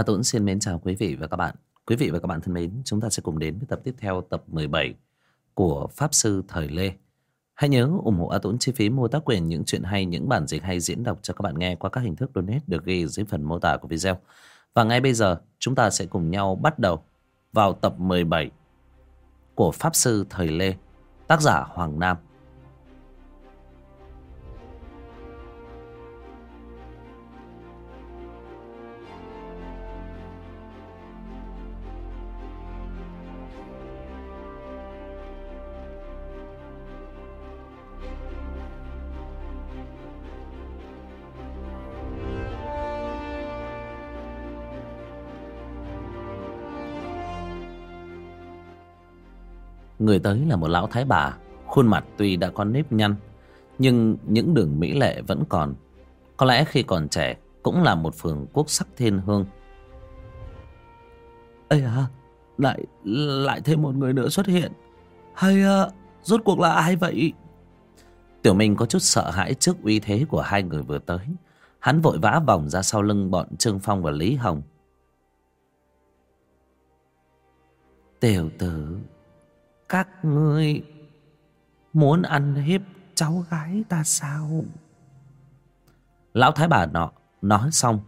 Hà Tuấn xin mến chào quý vị và các bạn. Quý vị và các bạn thân mến, chúng ta sẽ cùng đến với tập tiếp theo tập 17 của Pháp Sư Thời Lê. Hãy nhớ ủng hộ A Tuấn chi phí mua tác quyền những chuyện hay, những bản dịch hay diễn đọc cho các bạn nghe qua các hình thức donate được ghi dưới phần mô tả của video. Và ngay bây giờ, chúng ta sẽ cùng nhau bắt đầu vào tập 17 của Pháp Sư Thời Lê, tác giả Hoàng Nam. Người tới là một lão thái bà Khuôn mặt tuy đã có nếp nhăn Nhưng những đường mỹ lệ vẫn còn. Có lẽ khi còn trẻ Cũng là một phường quốc sắc thiên hương. Ây à Lại lại thêm một người nữa xuất hiện. Hay à, Rốt cuộc là ai vậy? Tiểu Minh có chút sợ hãi trước uy thế của hai người vừa tới. Hắn vội vã vòng ra sau lưng bọn Trương Phong và Lý Hồng. Tiểu tử các ngươi muốn ăn hiếp cháu gái ta sao? Lão thái bà nọ nói xong,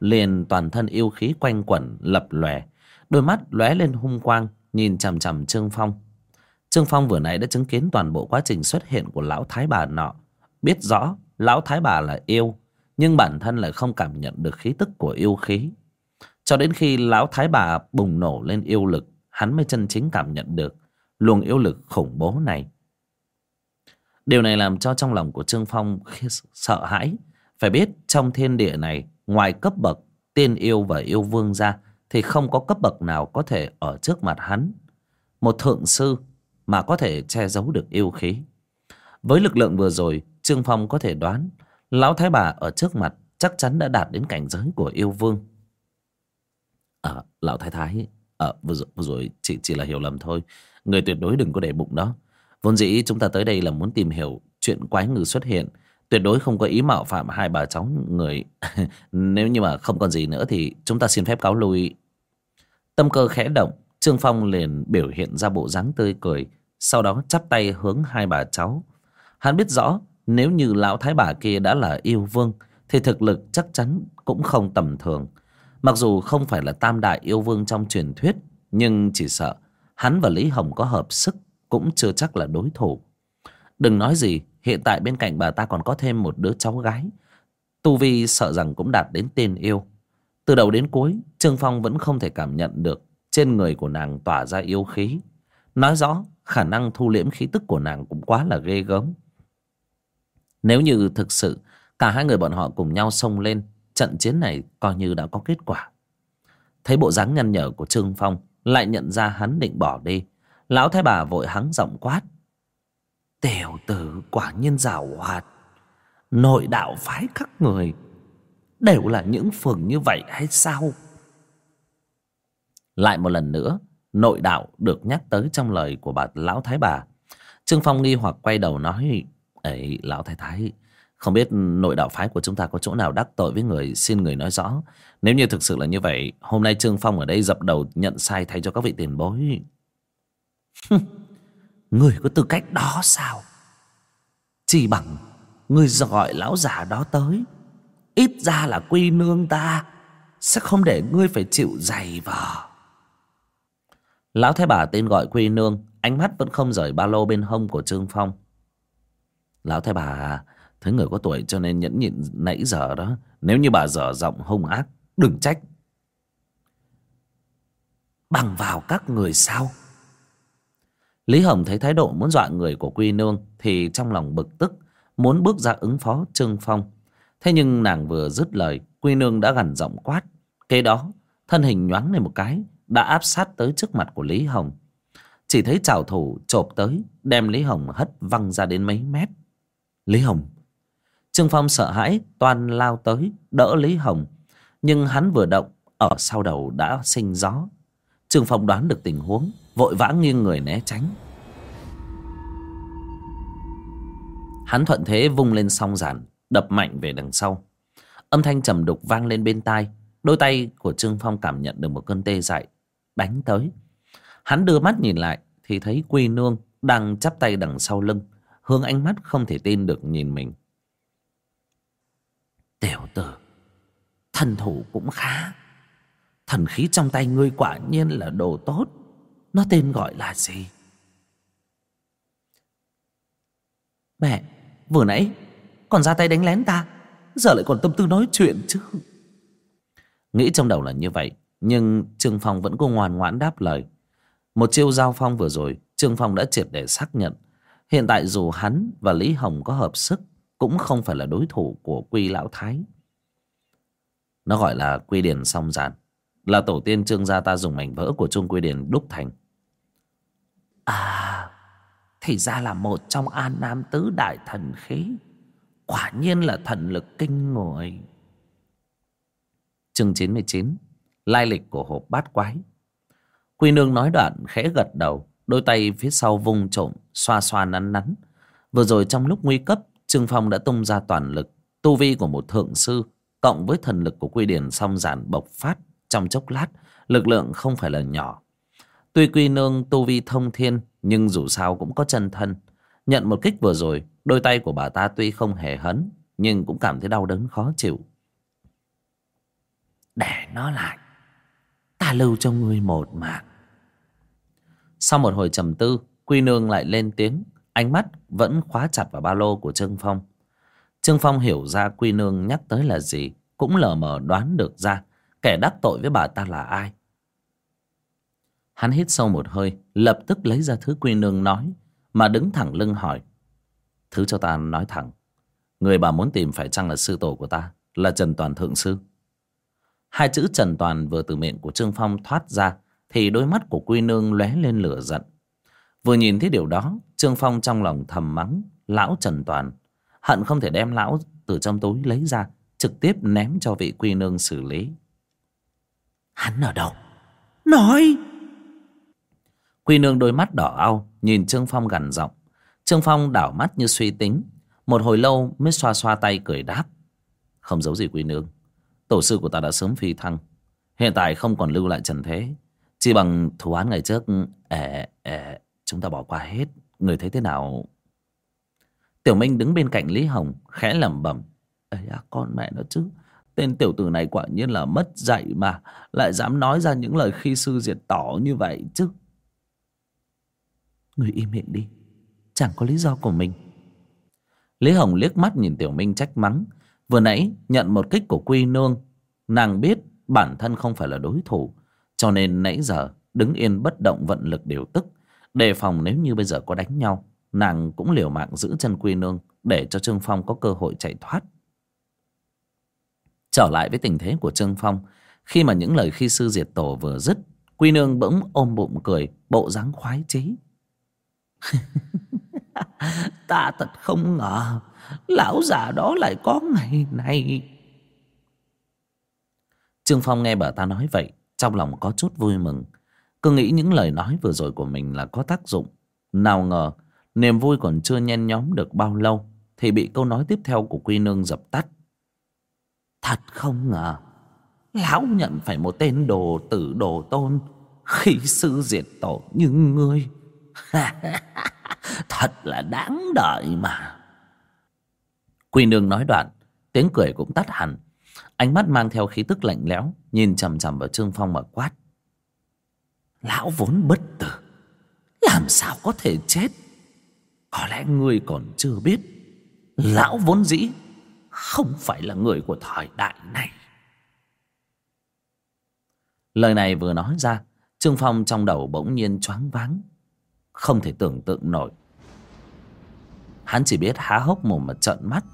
liền toàn thân yêu khí quanh quẩn lập lòe, đôi mắt lóe lên hung quang, nhìn chằm chằm Trương Phong. Trương Phong vừa nãy đã chứng kiến toàn bộ quá trình xuất hiện của lão thái bà nọ, biết rõ lão thái bà là yêu, nhưng bản thân lại không cảm nhận được khí tức của yêu khí. Cho đến khi lão thái bà bùng nổ lên yêu lực, hắn mới chân chính cảm nhận được luồng yêu lực khủng bố này. Điều này làm cho trong lòng của Trương Phong sợ hãi. Phải biết trong thiên địa này, ngoài cấp bậc tiên yêu và yêu vương ra, thì không có cấp bậc nào có thể ở trước mặt hắn. Một thượng sư mà có thể che giấu được yêu khí. Với lực lượng vừa rồi, Trương Phong có thể đoán Lão Thái Bà ở trước mặt chắc chắn đã đạt đến cảnh giới của yêu vương. À, Lão Thái Thái, à, vừa, rồi, vừa rồi chỉ, chỉ là hiểu lầm thôi. Người tuyệt đối đừng có để bụng đó Vốn dĩ chúng ta tới đây là muốn tìm hiểu Chuyện quái ngư xuất hiện. Tuyệt đối không có ý mạo phạm hai bà cháu người. Nếu như mà không còn gì nữa Thì chúng ta xin phép cáo lui. Tâm cơ khẽ động, Trương Phong liền biểu hiện ra bộ dáng tươi cười, Sau đó chắp tay hướng hai bà cháu. Hắn biết rõ, Nếu như lão thái bà kia đã là yêu vương, Thì thực lực chắc chắn cũng không tầm thường. Mặc dù không phải là tam đại yêu vương trong truyền thuyết, Nhưng chỉ sợ Hắn và Lý Hồng có hợp sức Cũng chưa chắc là đối thủ. Đừng nói gì, Hiện tại bên cạnh bà ta còn có thêm một đứa cháu gái. Tu Vi sợ rằng cũng đạt đến tên yêu. Từ đầu đến cuối, Trương Phong vẫn không thể cảm nhận được Trên người của nàng tỏa ra yêu khí. Nói rõ, khả năng thu liễm khí tức của nàng cũng quá là ghê gớm. Nếu như thực sự Cả hai người bọn họ cùng nhau xông lên, Trận chiến này coi như đã có kết quả. Thấy bộ dáng nhăn nhở của Trương Phong lại nhận ra hắn định bỏ đi. Lão thái bà vội hắng giọng quát. Tiểu tử quả nhiên giảo hoạt. Nội đạo phái các người Đều là những phường như vậy hay sao? Lại một lần nữa, Nội đạo được nhắc tới trong lời của bà Lão Thái Bà. Trương Phong nghi hoặc quay đầu nói ấy Lão Thái Thái không biết nội đạo phái của chúng ta có chỗ nào đắc tội với người Xin người nói rõ. Nếu như thực sự là như vậy, Hôm nay Trương Phong ở đây dập đầu nhận sai thay cho các vị tiền bối. Người có tư cách đó sao? Chỉ bằng Người gọi lão già đó tới. Ít ra là quy nương ta Sẽ không để ngươi phải chịu dày vò. Lão thái bà tên gọi quy nương, Ánh mắt vẫn không rời ba lô bên hông của Trương Phong. Lão thái bà Thấy người có tuổi cho nên nhẫn nhịn nãy giờ đó. Nếu như bà dở giọng hung ác, Đừng trách. Bằng vào các người sao? Lý Hồng thấy thái độ muốn dọa người của Quy Nương Thì trong lòng bực tức, Muốn bước ra ứng phó Trương Phong. Thế nhưng nàng vừa dứt lời, Quy Nương đã gằn giọng quát. Kế đó, thân hình nhoáng lên một cái, Đã áp sát tới trước mặt của Lý Hồng. Chỉ thấy trào thủ chộp tới, Đem Lý Hồng hất văng ra đến mấy mét. Lý Hồng Trương Phong sợ hãi toàn lao tới, đỡ Lý Hồng. Nhưng hắn vừa động, Ở sau đầu đã sinh gió. Trương Phong đoán được tình huống, Vội vã nghiêng người né tránh. Hắn thuận thế vung lên song giản, Đập mạnh về đằng sau. Âm thanh trầm đục vang lên bên tai, đôi tay của trương phong cảm nhận được một cơn tê dại, đánh tới. Hắn đưa mắt nhìn lại, thì thấy quy nương đang chắp tay đằng sau lưng, hướng ánh mắt không thể tin được nhìn mình tiểu tử thần thủ cũng khá. Thần khí trong tay ngươi quả nhiên là đồ tốt. Nó tên gọi là gì? Mẹ, vừa nãy còn ra tay đánh lén ta. Giờ lại còn tâm tư nói chuyện chứ. Nghĩ trong đầu là như vậy, nhưng trương phong vẫn cố ngoan ngoãn đáp lời. Một chiêu giao phong vừa rồi, trương phong đã triệt để xác nhận. Hiện tại dù hắn và lý hồng có hợp sức cũng không phải là đối thủ của quy lão thái. Nó gọi là quy điển song giản là tổ tiên trương gia ta dùng mảnh vỡ của trung quy điển đúc thành. À thì ra là một trong an nam tứ đại thần khí. Quả nhiên là thần lực kinh người. Chương chín mươi chín lai lịch của hộp bát quái. Quy nương nói đoạn khẽ gật đầu đôi tay phía sau vung trộm xoa xoa nắn nắn. Vừa rồi trong lúc nguy cấp trương phong đã tung ra toàn lực, tu vi của một thượng sư cộng với thần lực của quy điển song giản bộc phát trong chốc lát, lực lượng không phải là nhỏ. Tuy quy nương tu vi thông thiên, nhưng dù sao cũng có chân thân. Nhận một kích vừa rồi, đôi tay của bà ta tuy không hề hấn, nhưng cũng cảm thấy đau đớn khó chịu. Để nó lại, ta lưu cho ngươi một mạng. Sau một hồi trầm tư, quy nương lại lên tiếng ánh mắt vẫn khóa chặt vào ba lô của trương phong. Trương phong hiểu ra quy nương nhắc tới là gì, cũng lờ mờ đoán được ra kẻ đắc tội với bà ta là ai. Hắn hít sâu một hơi, lập tức lấy ra thứ quy nương nói, mà đứng thẳng lưng hỏi, thứ cho ta nói thẳng, người bà muốn tìm phải chăng là sư tổ của ta, là trần toàn thượng sư? Hai chữ trần toàn vừa từ miệng của trương phong thoát ra, thì đôi mắt của quy nương lóe lên lửa giận vừa nhìn thấy điều đó trương phong trong lòng thầm mắng lão trần toàn hận không thể đem lão từ trong túi lấy ra trực tiếp ném cho vị quy nương xử lý. Hắn ở đâu? Nói! Quy nương đôi mắt đỏ au nhìn trương phong gằn giọng. Trương phong đảo mắt như suy tính một hồi lâu mới xoa xoa tay cười đáp. Không giấu gì quy nương tổ sư của ta đã sớm phi thăng hiện tại không còn lưu lại trần thế chỉ bằng thù án ngày trước ẻ ẻ chúng ta bỏ qua hết. Người thấy thế nào? Tiểu minh đứng bên cạnh lý hồng, khẽ lẩm bẩm. Ấy à con mẹ nó chứ. Tên tiểu tử này quả nhiên là mất dạy mà, lại dám nói ra những lời khi sư diệt tỏ như vậy chứ. Người im miệng đi, chẳng có lý do của mình. Lý hồng liếc mắt nhìn tiểu minh trách mắng. Vừa nãy nhận một kích của quy nương, nàng biết bản thân không phải là đối thủ, cho nên nãy giờ đứng yên bất động vận lực điều tức đề phòng nếu như bây giờ có đánh nhau, nàng cũng liều mạng giữ chân quy nương để cho trương phong có cơ hội chạy thoát. Trở lại với tình thế của trương phong, khi mà những lời khi sư diệt tổ vừa dứt, quy nương bỗng ôm bụng cười, bộ dáng khoái chí. Ta thật không ngờ, lão già đó lại có ngày này. Trương phong nghe bà ta nói vậy, trong lòng có chút vui mừng cứ nghĩ những lời nói vừa rồi của mình là có tác dụng. Nào ngờ, niềm vui còn chưa nhen nhóm được bao lâu, thì bị câu nói tiếp theo của quy nương dập tắt. Thật không ngờ, lão nhận phải một tên đồ tử đồ tôn khi sư diệt tổ như ngươi. Thật là đáng đợi mà. Quy nương nói đoạn, tiếng cười cũng tắt hẳn. Ánh mắt mang theo khí tức lạnh lẽo, nhìn chằm chằm vào trương phong mà quát lão vốn bất tử. Làm sao có thể chết? Có lẽ ngươi còn chưa biết. Lão vốn dĩ không phải là người của thời đại này. Lời này vừa nói ra, trương phong trong đầu bỗng nhiên choáng váng. Không thể tưởng tượng nổi. Hắn chỉ biết há hốc mồm mà trợn mắt.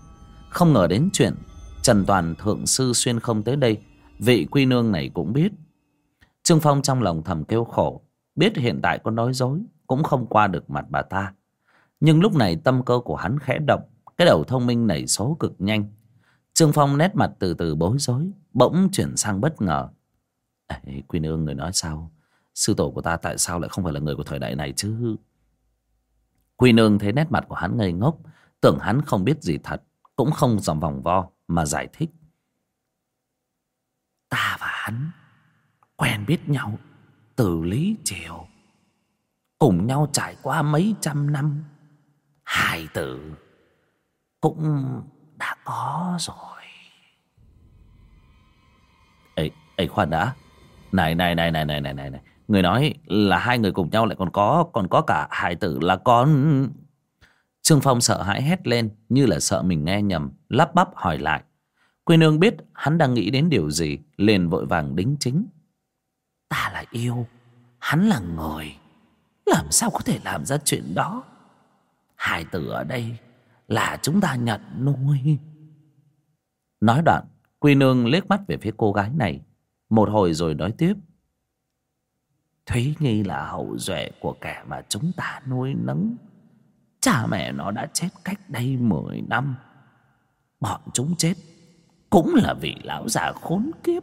Không ngờ đến chuyện trần toàn thượng sư xuyên không tới đây, vị quy nương này cũng biết trương phong trong lòng thầm kêu khổ biết hiện tại có nói dối cũng không qua được mặt bà ta. Nhưng lúc này tâm cơ của hắn khẽ động cái đầu thông minh nảy số cực nhanh. Trương phong nét mặt từ từ bối rối bỗng chuyển sang bất ngờ. Ê, quy nương người nói sao? Sư tổ của ta tại sao lại không phải là người của thời đại này chứ? Quy nương thấy nét mặt của hắn ngây ngốc tưởng hắn không biết gì thật cũng không dòng vòng vo mà giải thích. Ta và hắn quen biết nhau từ lý triều. Cùng nhau trải qua mấy trăm năm. Hài tử cũng đã có rồi. Ê, ê khoan đã. Này này này này này này này này. Người nói là hai người cùng nhau lại còn có còn có cả hài tử là con Trương Phong sợ hãi hét lên như là sợ mình nghe nhầm, lắp bắp hỏi lại. Quy nương biết hắn đang nghĩ đến điều gì, liền vội vàng đính chính. Ta là yêu, hắn là người. Làm sao có thể làm ra chuyện đó? Hải tử ở đây là chúng ta nhận nuôi. Nói đoạn, Quy nương liếc mắt về phía cô gái này. Một hồi rồi nói tiếp. Thúy Nhi là hậu duệ của kẻ mà chúng ta nuôi nấng. Cha mẹ nó đã chết cách đây 10 năm. Bọn chúng chết cũng là vì lão già khốn kiếp.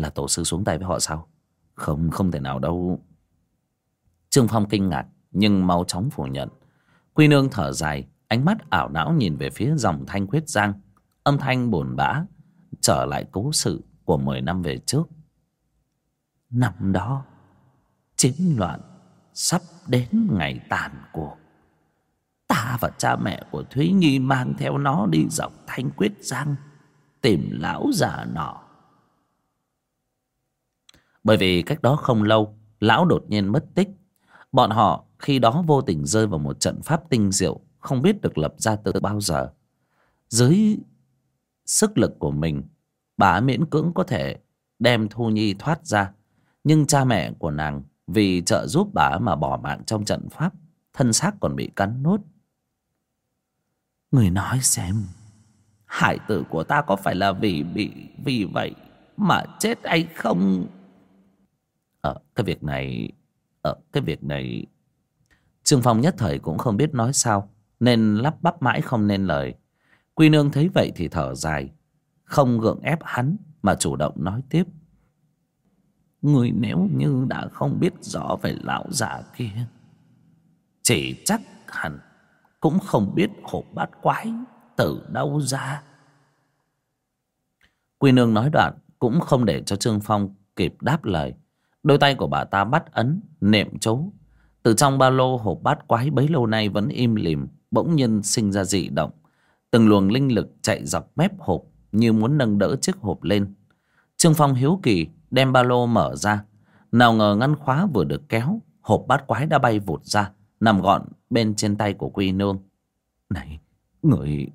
Là tổ sư xuống tay với họ sao? Không, không thể nào đâu. Trương Phong kinh ngạc nhưng mau chóng phủ nhận. Quy nương thở dài, ánh mắt ảo não nhìn về phía dòng thanh khuyết giang. Âm thanh buồn bã, trở lại cố sự của 10 năm về trước. Năm đó, chiến loạn sắp đến ngày tàn cuộc. Ta và cha mẹ của Thúy Nhi mang theo nó đi dọc Thanh Quyết Giang tìm lão già nọ. Bởi vì cách đó không lâu, lão đột nhiên mất tích. Bọn họ khi đó vô tình rơi vào một trận pháp tinh diệu không biết được lập ra từ bao giờ. Dưới sức lực của mình, bà miễn cưỡng có thể đem Thu Nhi thoát ra. Nhưng cha mẹ của nàng vì trợ giúp bà mà bỏ mạng trong trận pháp Thân xác còn bị cắn nốt Người nói xem Hải tử của ta có phải là vì bị vì vậy mà chết hay không? Ở cái việc này ở cái việc này Trương Phong nhất thời cũng không biết nói sao, Nên lắp bắp mãi không nên lời. Quy nương thấy vậy thì thở dài, Không gượng ép hắn Mà chủ động nói tiếp. Người nếu như đã không biết rõ về lão già kia, Chỉ chắc hẳn Cũng không biết hộp bát quái Từ đâu ra. Quy nương nói đoạn Cũng không để cho Trương Phong kịp đáp lời. Đôi tay của bà ta bắt ấn nệm chấu Từ trong ba lô hộp bát quái bấy lâu nay vẫn im lìm, Bỗng nhiên sinh ra dị động. Từng luồng linh lực chạy dọc mép hộp, Như muốn nâng đỡ chiếc hộp lên. Trương Phong hiếu kỳ đem ba lô mở ra. Nào ngờ ngăn khóa vừa được kéo, hộp bát quái đã bay vụt ra, nằm gọn bên trên tay của quy nương. Này, người!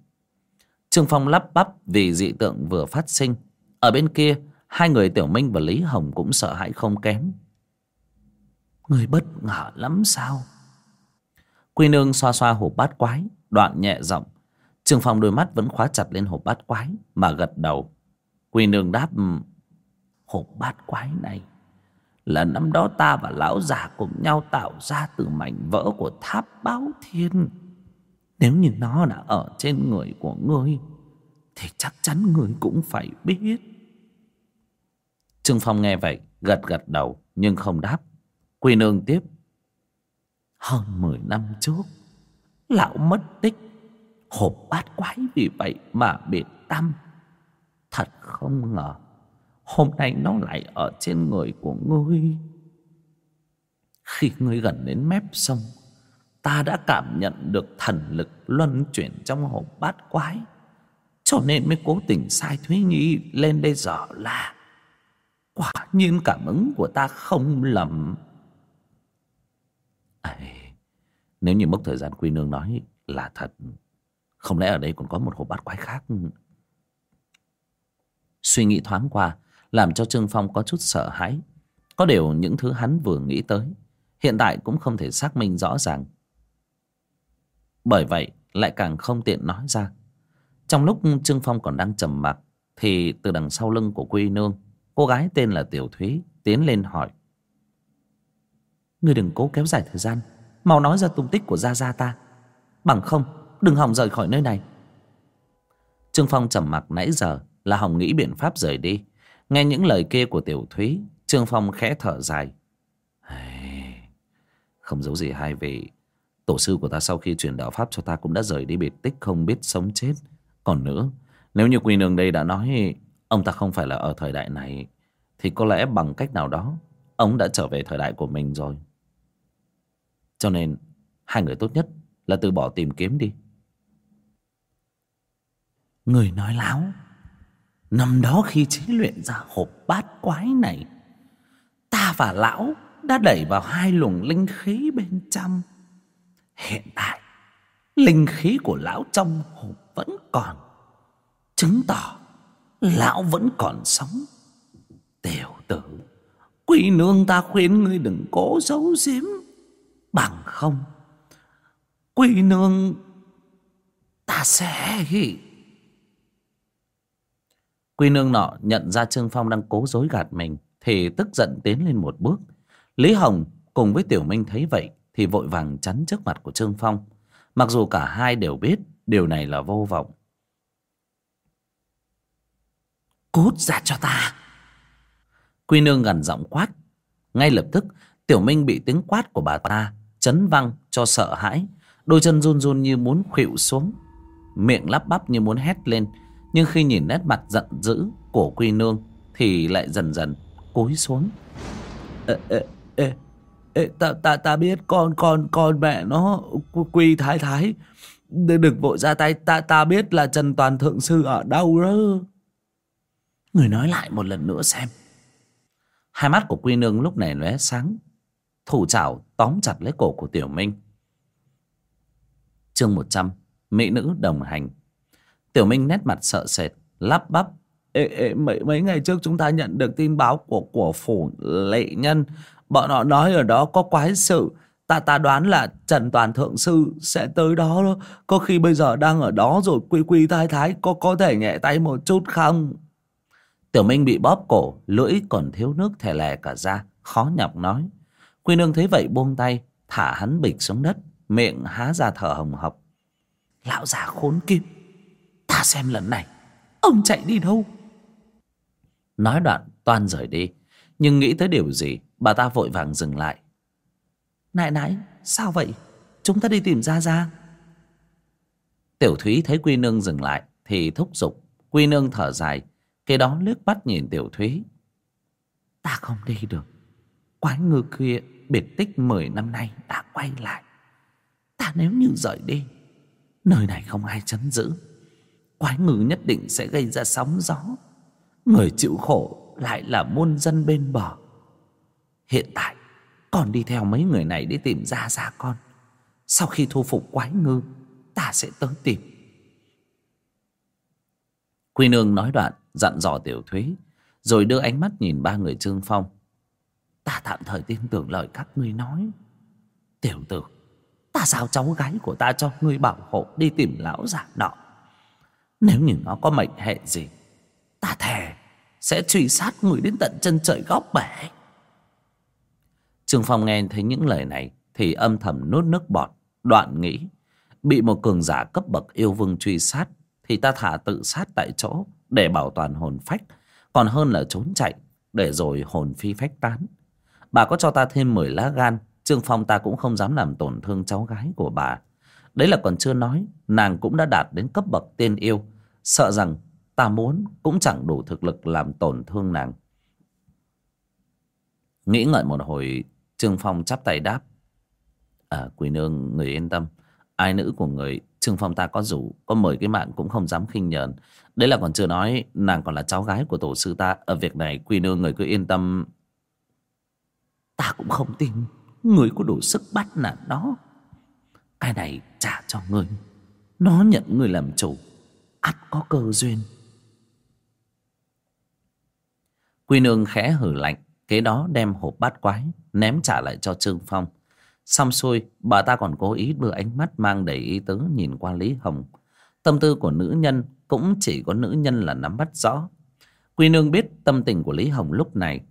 Trương phong lắp bắp vì dị tượng vừa phát sinh. Ở bên kia hai người tiểu minh và lý hồng cũng sợ hãi không kém người bất ngờ lắm sao quy nương xoa xoa hộp bát quái đoạn nhẹ giọng trường phòng đôi mắt vẫn khóa chặt lên hộp bát quái mà gật đầu quy nương đáp ừ, hộp bát quái này là năm đó ta và lão già cùng nhau tạo ra từ mảnh vỡ của tháp báo thiên. Nếu như nó đã ở trên người của ngươi, thì chắc chắn ngươi cũng phải biết. Trương Phong nghe vậy, gật gật đầu nhưng không đáp. Quy nương tiếp. Hơn mười năm trước, lão mất tích, hộp bát quái vì vậy mà biệt tâm. Thật không ngờ Hôm nay nó lại ở trên người của ngươi Khi ngươi gần đến mép sông Ta đã cảm nhận được thần lực luân chuyển trong hộp bát quái Cho nên mới cố tình sai Thúy Nhi lên đây dò la Quả nhiên cảm ứng của ta không lầm à, Nếu như mốc thời gian Quy Nương nói là thật Không lẽ ở đây còn có một hộp bát quái khác Suy nghĩ thoáng qua làm cho Trương Phong có chút sợ hãi. Có điều những thứ hắn vừa nghĩ tới, hiện tại cũng không thể xác minh rõ ràng. Bởi vậy, lại càng không tiện nói ra. Trong lúc Trương Phong còn đang trầm mặc, thì từ đằng sau lưng của Quy Nương, cô gái tên là Tiểu Thúy tiến lên hỏi. Ngươi đừng cố kéo dài thời gian, mau nói ra tung tích của Gia Gia ta. Bằng không, đừng hòng rời khỏi nơi này. Trương Phong trầm mặc nãy giờ là hòng nghĩ biện pháp rời đi. Nghe những lời kia của Tiểu Thúy Trương Phong khẽ thở dài Không giấu gì hai vị Tổ sư của ta sau khi truyền đạo Pháp cho ta Cũng đã rời đi biệt tích không biết sống chết Còn nữa Nếu như Quỳ Nương đây đã nói Ông ta không phải là ở thời đại này, Thì có lẽ bằng cách nào đó, Ông đã trở về thời đại của mình rồi. Cho nên, Hai người tốt nhất là từ bỏ tìm kiếm đi. Người nói láo, Năm đó khi chế luyện ra hộp bát quái này, Ta và lão đã đẩy vào hai luồng linh khí bên trong. Hiện tại, Linh khí của lão trong hộp vẫn còn, Chứng tỏ Lão vẫn còn sống. Tiểu tử, Quỷ nương ta khuyên ngươi đừng cố giấu giếm. Bằng không, Quỷ nương Ta sẽ Quy nương nọ nhận ra Trương Phong đang cố dối gạt mình, Thì tức giận tiến lên một bước. Lý Hồng cùng với Tiểu Minh thấy vậy Thì vội vàng chắn trước mặt của Trương Phong. Mặc dù cả hai đều biết Điều này là vô vọng Cút ra cho ta. Quy nương gần giọng quát. Ngay lập tức Tiểu Minh bị tiếng quát của bà ta Chấn văng cho sợ hãi. Đôi chân run run như muốn khuỵu xuống. Miệng lắp bắp như muốn hét lên. Nhưng khi nhìn nét mặt giận dữ Của Quy nương Thì lại dần dần cúi xuống. Ê, ê, ê, ê, ta, ta, ta biết con con con mẹ nó Quy thái thái. Đừng, vội ra tay. Ta, ta biết là Trần Toàn Thượng Sư ở đâu đó. Người nói lại một lần nữa xem. Hai mắt của Quy Nương lúc này lóe sáng. Thủ chảo tóm chặt lấy cổ của Tiểu Minh. Chương 100 Mỹ nữ đồng hành. Tiểu Minh nét mặt sợ sệt Lắp bắp. Ê, ê, mấy, mấy ngày trước chúng ta nhận được tin báo của của phủ lệ nhân. Bọn họ nói ở đó có quái sự. Ta ta đoán là Trần Toàn Thượng Sư sẽ tới đó đó. Có khi bây giờ đang ở đó rồi Quy quy thái thái có có thể nhẹ tay một chút không? Tiểu Minh bị bóp cổ, Lưỡi còn thiếu nước thè lè cả ra Khó nhọc nói. Quy nương thấy vậy buông tay, Thả hắn bịch xuống đất, Miệng há ra thở hồng hộc. Lão già khốn kiếp, Ta xem lần này, Ông chạy đi đâu? Nói đoạn, toan rời đi. Nhưng nghĩ tới điều gì, Bà ta vội vàng dừng lại. Nãy nãy sao vậy? Chúng ta đi tìm ra ra Tiểu Thúy thấy Quy Nương dừng lại, Thì thúc giục. Quy Nương thở dài Kế đó liếc mắt nhìn Tiểu Thúy. Ta không đi được. Quái ngư kia biệt tích 10 năm nay đã quay lại. Ta nếu như rời đi, Nơi này không ai chấn giữ. Quái ngư nhất định sẽ gây ra sóng gió. Người chịu khổ lại là muôn dân bên bờ. Hiện tại, Con đi theo mấy người này để tìm ra ra con. Sau khi thu phục quái ngư, Ta sẽ tới tìm. Quy nương nói đoạn, Dặn dò tiểu thúy, Rồi đưa ánh mắt nhìn ba người trương phong. Ta tạm thời tin tưởng lời các ngươi nói. Tiểu tử, Ta giao cháu gái của ta cho ngươi bảo hộ, Đi tìm lão giả nọ. Nếu như nó có mệnh hệ gì, Ta thề Sẽ truy sát người đến tận chân trời góc bể. Trương Phong nghe thấy những lời này Thì âm thầm nuốt nước bọt, Đoạn nghĩ, Bị một cường giả cấp bậc yêu vương truy sát thì ta thả tự sát tại chỗ Để bảo toàn hồn phách, Còn hơn là trốn chạy Để rồi hồn phi phách tán. Bà có cho ta thêm 10 lá gan, Trương Phong ta cũng không dám làm tổn thương cháu gái của bà. Đấy là còn chưa nói, Nàng cũng đã đạt đến cấp bậc tiên yêu, Sợ rằng ta muốn cũng chẳng đủ thực lực làm tổn thương nàng. Nghĩ ngợi một hồi, Trương Phong chắp tay đáp À quỳ nương, người yên tâm. Ai nữ của người Trương Phong ta có rủ, Có mời cái mạng cũng không dám khinh nhờn. Đấy là còn chưa nói, Nàng còn là cháu gái của tổ sư ta. Ở việc này quy nương, người cứ yên tâm. Ta cũng không tin Người có đủ sức bắt nạt đó. Cái này trả cho người Nó nhận người làm chủ. Ắt có cơ duyên. Quy nương khẽ hử lạnh, Kế đó đem hộp bát quái Ném trả lại cho Trương Phong. Xong xuôi, bà ta còn cố ý đưa ánh mắt Mang đầy ý tứ nhìn qua Lý Hồng. Tâm tư của nữ nhân Cũng chỉ có nữ nhân là nắm bắt rõ. Quy nương biết tâm tình của Lý Hồng lúc này.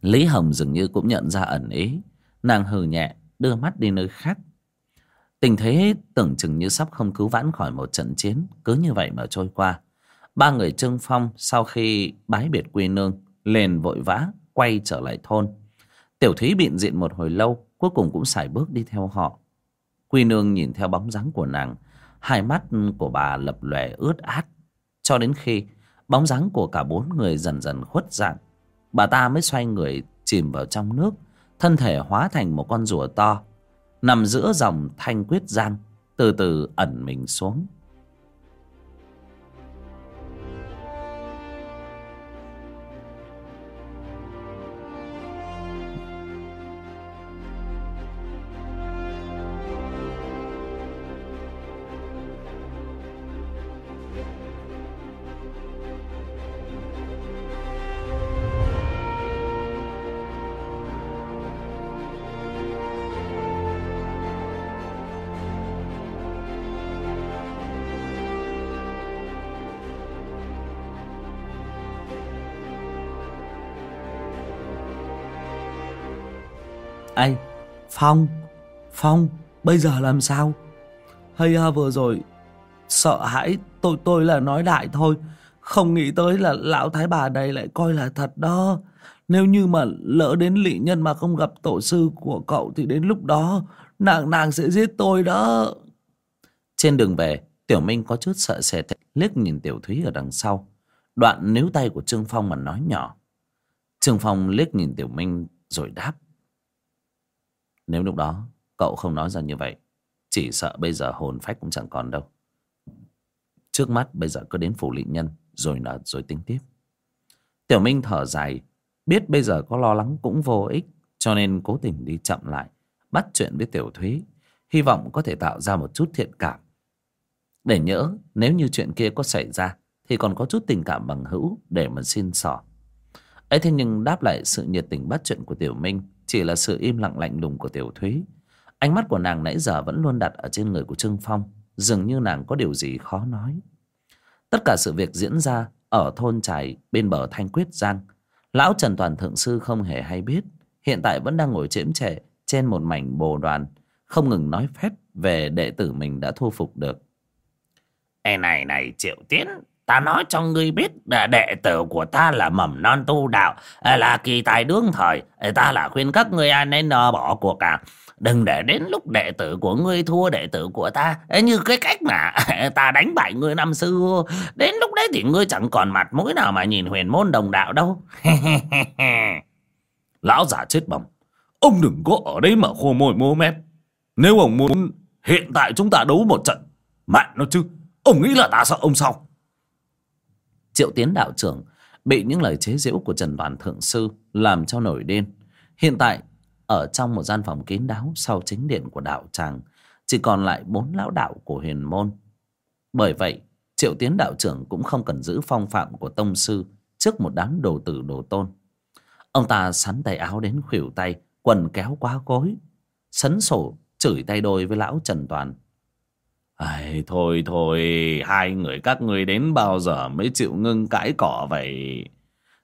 Lý Hồng dường như cũng nhận ra ẩn ý. Nàng hừ nhẹ, đưa mắt đi nơi khác. Tình thế tưởng chừng như sắp không cứu vãn khỏi một trận chiến, Cứ như vậy mà trôi qua. Ba người Trương Phong sau khi bái biệt quy nương, liền vội vã quay trở lại thôn. Tiểu Thúy biện diện một hồi lâu, Cuối cùng cũng xài bước đi theo họ. Quy nương nhìn theo bóng dáng của nàng, Hai mắt của bà lập lòe ướt át, cho đến khi bóng dáng của cả bốn người dần dần khuất dạng, bà ta mới xoay người chìm vào trong nước, thân thể hóa thành một con rùa to, nằm giữa dòng thanh quyết giang, từ từ ẩn mình xuống. Phong Phong, Bây giờ làm sao? Hay ha vừa rồi Sợ hãi tôi tôi là nói đại thôi. Không nghĩ tới là lão thái bà này lại coi là thật đó. Nếu như mà lỡ đến lị nhân mà không gặp tổ sư của cậu Thì đến lúc đó Nàng nàng sẽ giết tôi đó. Trên đường về, Tiểu Minh có chút sợ sệt, Liếc nhìn Tiểu Thúy ở đằng sau. Đoạn níu tay của Trương Phong mà nói nhỏ. Trương Phong liếc nhìn Tiểu Minh rồi đáp nếu lúc đó cậu không nói ra như vậy, Chỉ sợ bây giờ hồn phách cũng chẳng còn đâu. Trước mắt bây giờ cứ đến phủ lị nhân, Rồi nở rồi tính tiếp. Tiểu Minh thở dài, Biết bây giờ có lo lắng cũng vô ích, Cho nên cố tình đi chậm lại, Bắt chuyện với Tiểu Thúy. Hy vọng có thể tạo ra một chút thiện cảm. Để nhỡ Nếu như chuyện kia có xảy ra, Thì còn có chút tình cảm bằng hữu Để mà xin sỏ. Ấy thế nhưng đáp lại sự nhiệt tình bắt chuyện của Tiểu Minh chỉ là sự im lặng lạnh lùng của Tiểu Thúy. Ánh mắt của nàng nãy giờ vẫn luôn đặt ở trên người của Trương Phong, Dường như nàng có điều gì khó nói. Tất cả sự việc diễn ra Ở thôn trải bên bờ Thanh Quyết Giang. Lão Trần Toàn Thượng Sư không hề hay biết, Hiện tại vẫn đang ngồi chễm chệ Trên một mảnh bồ đoàn, Không ngừng nói phép về đệ tử mình đã thu phục được. Ê này này, Triệu Tiến Ta nói cho ngươi biết là đệ tử của ta là mầm non tu đạo, à, là kỳ tài đương thời. À, ta là khuyên các ngươi ai nên bỏ cuộc à. Đừng để đến lúc đệ tử của ngươi thua đệ tử của ta. À, như cái cách mà ta đánh bại ngươi năm xưa. Đến lúc đấy thì ngươi chẳng còn mặt mũi nào mà nhìn huyền môn đồng đạo đâu. Lão giả chết bầm Ông đừng có ở đây mà khô môi mô mép. Nếu ông muốn hiện tại chúng ta đấu một trận. Mạng nó chứ. Ông nghĩ là ta sợ ông sao? Triệu Tiến đạo trưởng bị những lời chế giễu của Trần Đoàn Thượng Sư làm cho nổi điên. Hiện tại, ở trong một gian phòng kín đáo sau chính điện của đạo tràng, chỉ còn lại bốn lão đạo của huyền môn. Bởi vậy, Triệu Tiến đạo trưởng cũng không cần giữ phong phạm của tông sư trước một đám đồ tử đồ tôn. Ông ta sắn tay áo đến khuỷu tay, quần kéo quá cối, sấn sổ chửi tay đôi với lão Trần Toàn. Ai, thôi thôi, hai người các ngươi đến bao giờ mới chịu ngưng cãi cỏ vậy?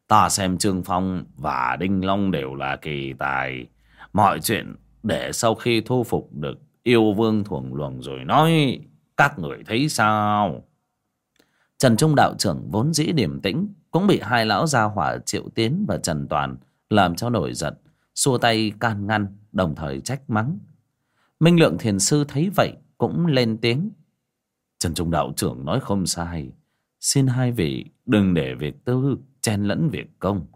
Ta xem Trương Phong và Đinh Long đều là kỳ tài. Mọi chuyện để sau khi thu phục được yêu vương thuồng luồng rồi nói, các người thấy sao? Trần Trung đạo trưởng vốn dĩ điềm tĩnh, cũng bị hai lão gia hỏa Triệu Tiến và Trần Toàn làm cho nổi giận, xua tay can ngăn, đồng thời trách mắng. Minh Lượng Thiền Sư thấy vậy cũng lên tiếng. Trần Trung Đạo trưởng nói không sai. Xin hai vị đừng để việc tư chen lẫn việc công.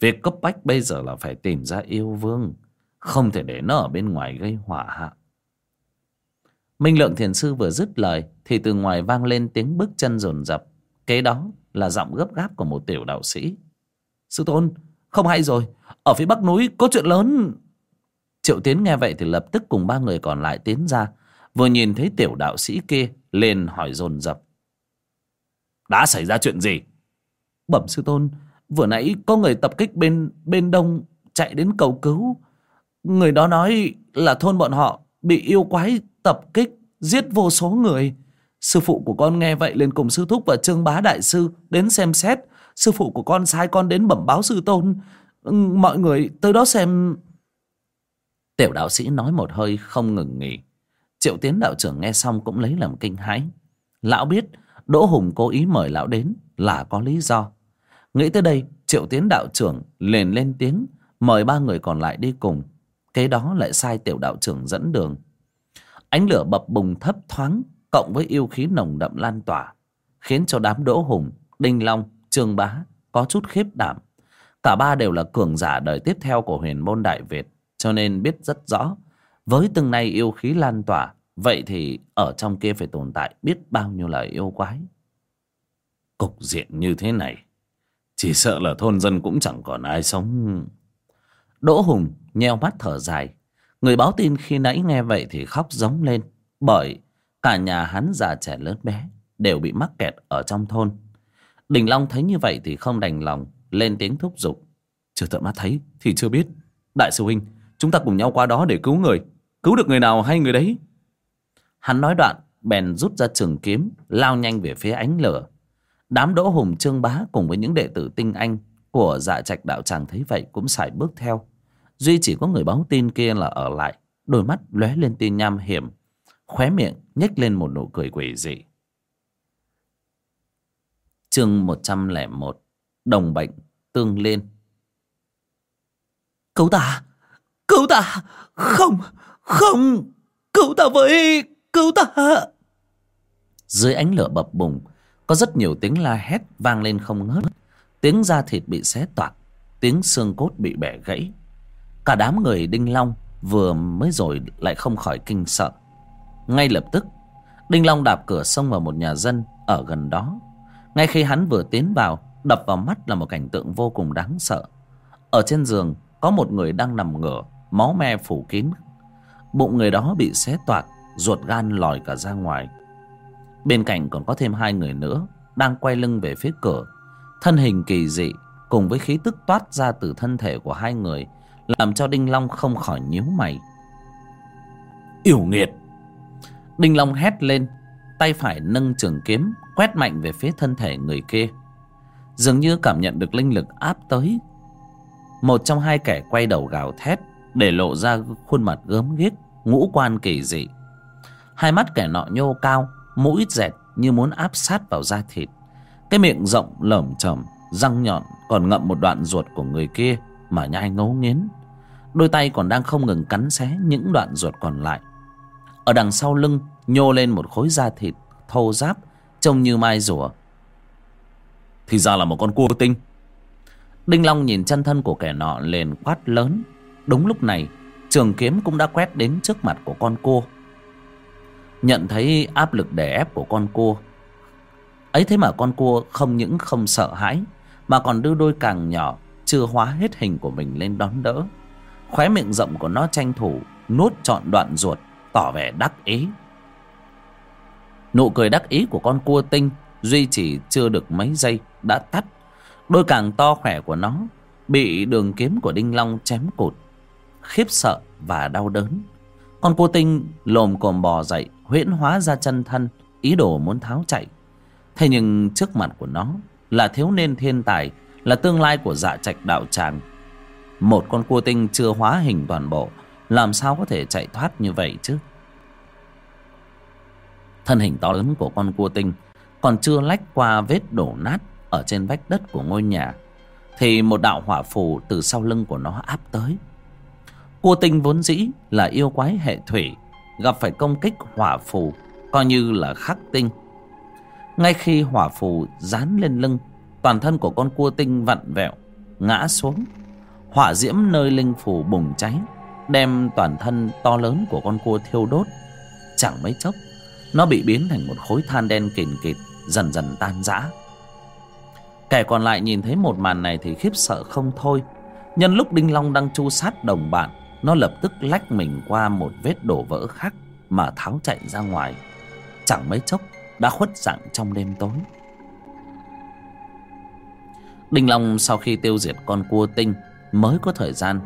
Việc cấp bách bây giờ là phải tìm ra yêu vương. Không thể để nó ở bên ngoài gây hỏa hạ. Minh Lượng Thiền Sư vừa dứt lời thì từ ngoài vang lên tiếng bước chân rồn rập. Kế đó là giọng gấp gáp của một tiểu đạo sĩ. Sư Tôn, không hay rồi. Ở phía bắc núi có chuyện lớn. Triệu Tiến nghe vậy thì lập tức cùng ba người còn lại tiến ra vừa nhìn thấy tiểu đạo sĩ kia, lên hỏi dồn dập. Đã xảy ra chuyện gì? Bẩm sư tôn, vừa nãy có người tập kích bên bên đông chạy đến cầu cứu. Người đó nói là thôn bọn họ bị yêu quái tập kích, giết vô số người. Sư phụ của con nghe vậy liền cùng sư thúc và trương bá đại sư đến xem xét. Sư phụ của con sai con đến bẩm báo sư tôn. Ừ, mọi người tới đó xem. Tiểu đạo sĩ nói một hơi không ngừng nghỉ. Triệu Tiến đạo trưởng nghe xong cũng lấy làm kinh hãi. Lão biết Đỗ Hùng cố ý mời lão đến là có lý do. Nghĩ tới đây, Triệu Tiến đạo trưởng liền lên tiếng mời ba người còn lại đi cùng. Kế đó lại sai tiểu đạo trưởng dẫn đường. Ánh lửa bập bùng thấp thoáng cộng với yêu khí nồng đậm lan tỏa khiến cho đám đỗ hùng đinh long trương bá có chút khiếp đảm cả ba đều là cường giả đời tiếp theo của huyền môn đại việt cho nên biết rất rõ với từng này yêu khí lan tỏa vậy thì ở trong kia phải tồn tại biết bao nhiêu là yêu quái? Cục diện như thế này, chỉ sợ là thôn dân cũng chẳng còn ai sống. Đỗ hùng nheo mắt thở dài. Người báo tin khi nãy nghe vậy thì khóc giống lên, bởi cả nhà hắn già trẻ lớn bé đều bị mắc kẹt ở trong thôn. Đình long thấy như vậy thì không đành lòng, lên tiếng thúc giục. Chưa tận mắt thấy thì chưa biết. Đại sư huynh, chúng ta cùng nhau qua đó để cứu người. Cứu được người nào hay người đấy? Hắn nói đoạn, bèn rút ra trường kiếm, lao nhanh về phía ánh lửa. Đám đỗ hùng trương bá cùng với những đệ tử tinh anh của dạ trạch đạo tràng thấy vậy cũng sải bước theo. Duy chỉ có người báo tin kia là ở lại, đôi mắt lóe lên tin nham hiểm, khóe miệng nhếch lên một nụ cười quỷ dị. Chương một trăm lẻ một, đồng bệnh, tương liên. Cứu ta cứu ta, không không, cứu ta với cứu ta dưới ánh lửa bập bùng, có rất nhiều tiếng la hét vang lên không ngớt. Tiếng da thịt bị xé toạc, tiếng xương cốt bị bẻ gãy. Cả đám người đinh long vừa mới rồi lại không khỏi kinh sợ. Ngay lập tức, đinh long đạp cửa xông vào một nhà dân ở gần đó. Ngay khi hắn vừa tiến vào, đập vào mắt là một cảnh tượng vô cùng đáng sợ. Ở trên giường, có một người đang nằm ngửa, máu me phủ kín. Bụng người đó bị xé toạc ruột gan lòi cả ra ngoài. Bên cạnh còn có thêm hai người nữa đang quay lưng về phía cửa. Thân hình kỳ dị cùng với khí tức toát ra từ thân thể của hai người làm cho đinh long không khỏi nhíu mày. Yểu nghiệt! Đinh long hét lên tay phải nâng trường kiếm quét mạnh về phía thân thể người kia. Dường như cảm nhận được linh lực áp tới. Một trong hai kẻ quay đầu gào thét để lộ ra khuôn mặt gớm ghiếc ngũ quan kỳ dị hai mắt kẻ nọ nhô cao mũi dẹt như muốn áp sát vào da thịt. Cái miệng rộng lởm chởm răng nhọn còn ngậm một đoạn ruột của người kia mà nhai ngấu nghiến. Đôi tay còn đang không ngừng cắn xé những đoạn ruột còn lại. Ở đằng sau lưng nhô lên một khối da thịt thô ráp trông như mai rùa. Thì ra là một con cua tinh. Đinh long nhìn chân thân của kẻ nọ liền quát lớn. Đúng lúc này trường kiếm cũng đã quét đến trước mặt của con cua nhận thấy áp lực đè ép của con cua. Ấy thế mà con cua không những không sợ hãi, mà còn đưa đôi càng nhỏ chưa hóa hết hình của mình lên đón đỡ. Khóe miệng rộng của nó tranh thủ nuốt trọn đoạn ruột, tỏ vẻ đắc ý. Nụ cười đắc ý của con cua tinh duy trì chưa được mấy giây đã tắt. Đôi càng to khỏe của nó bị đường kiếm của đinh long chém cụt, khiếp sợ và đau đớn. Con cua tinh lồm cồm bò dậy huyễn hóa ra chân thân, ý đồ muốn tháo chạy. Thế nhưng trước mặt của nó là thiếu niên thiên tài, là tương lai của dạ trạch đạo tràng. Một con cua tinh chưa hóa hình toàn bộ, làm sao có thể chạy thoát như vậy chứ? Thân hình to lớn của con cua tinh còn chưa lách qua vết đổ nát ở trên vách đất của ngôi nhà, thì một đạo hỏa phù từ sau lưng của nó áp tới. Cua tinh vốn dĩ là yêu quái hệ thủy gặp phải công kích hỏa phù, coi như là khắc tinh. Ngay khi hỏa phù dán lên lưng, toàn thân của con cua tinh vặn vẹo, ngã xuống. Hỏa diễm nơi linh phù bùng cháy, đem toàn thân to lớn của con cua thiêu đốt. Chẳng mấy chốc, nó bị biến thành một khối than đen kìn kịt, dần dần tan rã. Kẻ còn lại nhìn thấy một màn này thì khiếp sợ không thôi. Nhân lúc đinh long đang chu sát đồng bạn nó lập tức lách mình qua một vết đổ vỡ khác mà tháo chạy ra ngoài. Chẳng mấy chốc, đã khuất dạng trong đêm tối. Đinh long sau khi tiêu diệt con cua tinh mới có thời gian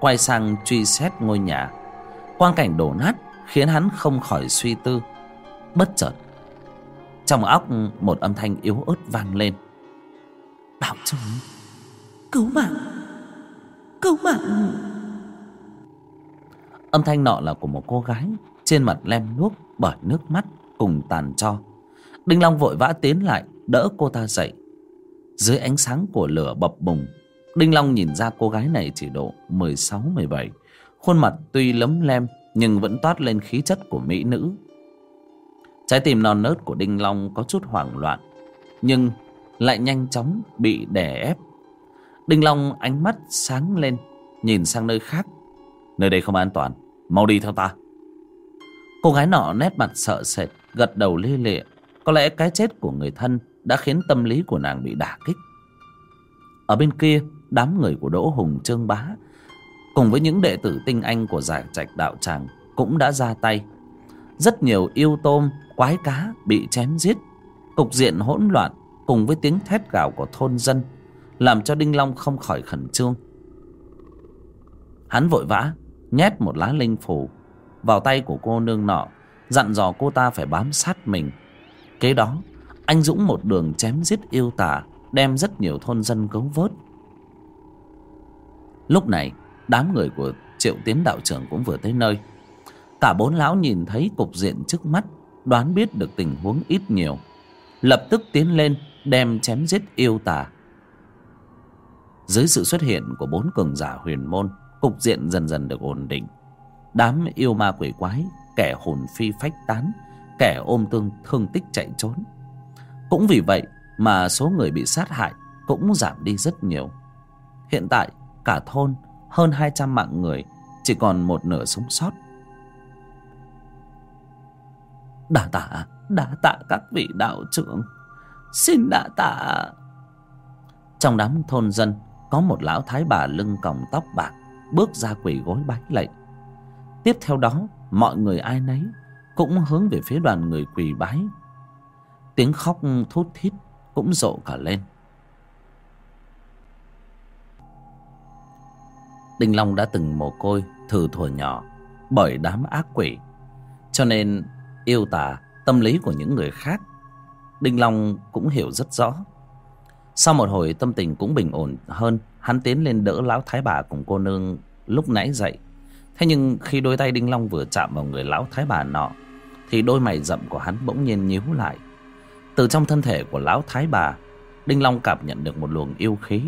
quay sang truy xét ngôi nhà. Quang cảnh đổ nát khiến hắn không khỏi suy tư, bất chợt. Trong óc một âm thanh yếu ớt vang lên. Đạo chúng cứu mạng cứu mạng âm thanh nọ là của một cô gái trên mặt lem luốc bởi nước mắt cùng tàn cho. Đinh long vội vã tiến lại, đỡ cô ta dậy. Dưới ánh sáng của lửa bập bùng, đinh long nhìn ra cô gái này chỉ độ mười sáu, mười bảy. Khuôn mặt tuy lấm lem nhưng vẫn toát lên khí chất của mỹ nữ. Trái tim non nớt của đinh long có chút hoảng loạn, nhưng lại nhanh chóng bị đè ép. Đinh long ánh mắt sáng lên, nhìn sang nơi khác. Nơi đây không an toàn mau đi theo ta. Cô gái nọ nét mặt sợ sệt, gật đầu lia lịa. Có lẽ cái chết của người thân đã khiến tâm lý của nàng bị đả kích. Ở bên kia, đám người của đỗ hùng, trương bá, cùng với những đệ tử tinh anh của giải trạch đạo tràng cũng đã ra tay. Rất nhiều yêu tôm, quái cá bị chém giết. Cục diện hỗn loạn cùng với tiếng thét gào của thôn dân làm cho đinh long không khỏi khẩn trương. Hắn vội vã nhét một lá linh phủ vào tay của cô nương nọ, dặn dò cô ta phải bám sát mình. Kế đó, anh dũng một đường chém giết yêu tả, đem rất nhiều thôn dân cứu vớt. Lúc này, đám người của triệu tiến đạo trưởng cũng vừa tới nơi. Cả bốn lão nhìn thấy cục diện trước mắt, đoán biết được tình huống ít nhiều, lập tức tiến lên đem chém giết yêu tà dưới sự xuất hiện của bốn cường giả huyền môn cục diện dần dần được ổn định. Đám yêu ma quỷ quái, kẻ hồn phi phách tán, kẻ ôm tương thương tích chạy trốn. Cũng vì vậy mà số người bị sát hại cũng giảm đi rất nhiều. Hiện tại, cả thôn, hơn hai trăm mạng người, chỉ còn một nửa sống sót. Đà tạ đà tạ các vị đạo trưởng. Xin đà tạ. Trong đám thôn dân, có một lão thái bà lưng còng tóc bạc bước ra quỳ gối bái lạy tiếp theo đó, mọi người ai nấy cũng hướng về phía đoàn người quỳ bái. Tiếng khóc thút thít cũng rộ cả lên. Đinh long đã từng mồ côi, thử thuở nhỏ bởi đám ác quỷ. Cho nên, yêu tả tâm lý của những người khác, đinh long cũng hiểu rất rõ. Sau một hồi, tâm tình cũng bình ổn hơn hắn tiến lên đỡ lão thái bà cùng cô nương, lúc nãy dậy. Thế nhưng khi đôi tay đinh long vừa chạm vào người lão thái bà nọ, thì đôi mày rậm của hắn bỗng nhiên nhíu lại. Từ trong thân thể của lão thái bà, đinh long cảm nhận được một luồng yêu khí.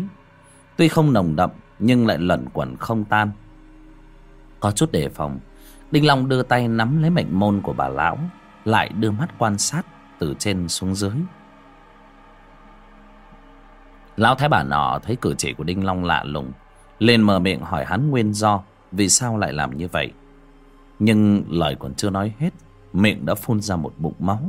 Tuy không nồng đậm, nhưng lại lẩn quẩn không tan. Có chút đề phòng, đinh long đưa tay nắm lấy mệnh môn của bà lão, lại đưa mắt quan sát từ trên xuống dưới lão thái bà nọ thấy cử chỉ của đinh long lạ lùng liền mở miệng hỏi hắn nguyên do vì sao lại làm như vậy. Nhưng lời còn chưa nói hết, miệng đã phun ra một bụng máu.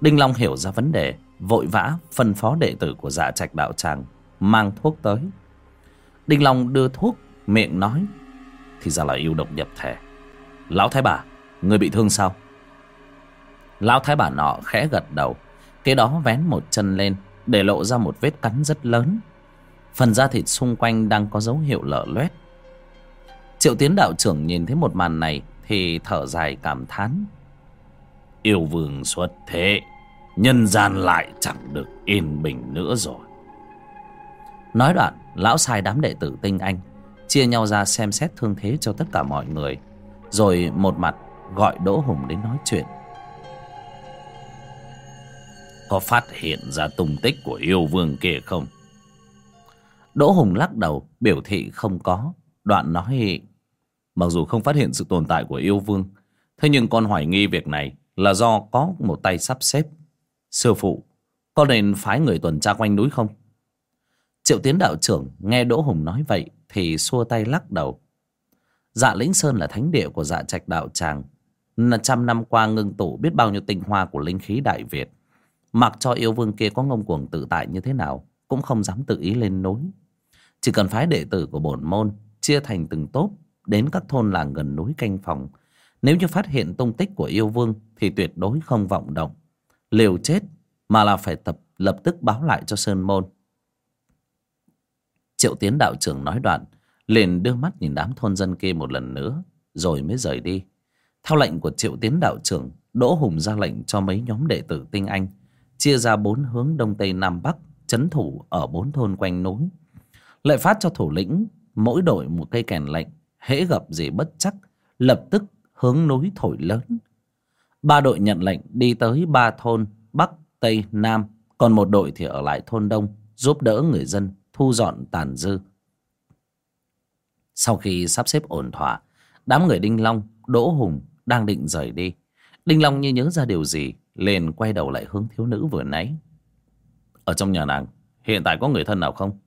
Đinh long hiểu ra vấn đề, vội vã phân phó đệ tử của dạ trạch đạo tràng, mang thuốc tới. Đinh long đưa thuốc, miệng nói, thì ra là yêu độc nhập thể. Lão thái bà, người bị thương sao? Lão thái bà nọ khẽ gật đầu, kế đó vén một chân lên để lộ ra một vết cắn rất lớn. Phần da thịt xung quanh đang có dấu hiệu lở loét. Triệu tiến đạo trưởng nhìn thấy một màn này thì thở dài cảm thán. Yêu vương xuất thế, nhân gian lại chẳng được yên bình nữa rồi. Nói đoạn, lão sai đám đệ tử tinh anh chia nhau ra xem xét thương thế cho tất cả mọi người, rồi một mặt gọi đỗ hùng đến nói chuyện có phát hiện ra tung tích của yêu vương kia không? Đỗ hùng lắc đầu, biểu thị không có. Đoạn nói, mặc dù không phát hiện sự tồn tại của yêu vương, thế nhưng con hoài nghi việc này là do có một tay sắp xếp. Sư phụ, có nên phái người tuần tra quanh núi không? Triệu tiến đạo trưởng nghe đỗ hùng nói vậy thì xua tay lắc đầu. Dạ lĩnh sơn là thánh địa của dạ trạch đạo tràng trăm năm qua ngưng tụ, biết bao nhiêu tinh hoa của linh khí đại việt mặc cho yêu vương kia có ngông cuồng tự tại như thế nào, cũng không dám tự ý lên núi. Chỉ cần phái đệ tử của bổn môn chia thành từng tốp, đến các thôn làng gần núi canh phòng. Nếu như phát hiện tung tích của yêu vương thì tuyệt đối không vọng động. Liều chết mà là phải tập, lập tức báo lại cho sơn môn. Triệu tiến đạo trưởng nói đoạn, liền đưa mắt nhìn đám thôn dân kia một lần nữa, rồi mới rời đi. Theo lệnh của triệu tiến đạo trưởng, đỗ hùng ra lệnh cho mấy nhóm đệ tử tinh anh chia ra bốn hướng đông tây nam bắc, chấn thủ ở bốn thôn quanh núi. Lại phát cho thủ lĩnh, mỗi đội một cây kèn lệnh hễ gặp gì bất chắc, lập tức hướng núi thổi lớn. Ba đội nhận lệnh đi tới ba thôn bắc, tây, nam, còn một đội thì ở lại thôn đông, giúp đỡ người dân thu dọn tàn dư. Sau khi sắp xếp ổn thỏa, đám người đinh long, đỗ hùng đang định rời đi. Đinh long như nhớ ra điều gì liền quay đầu lại hướng thiếu nữ vừa nãy. Ở trong nhà nàng, Hiện tại có người thân nào không?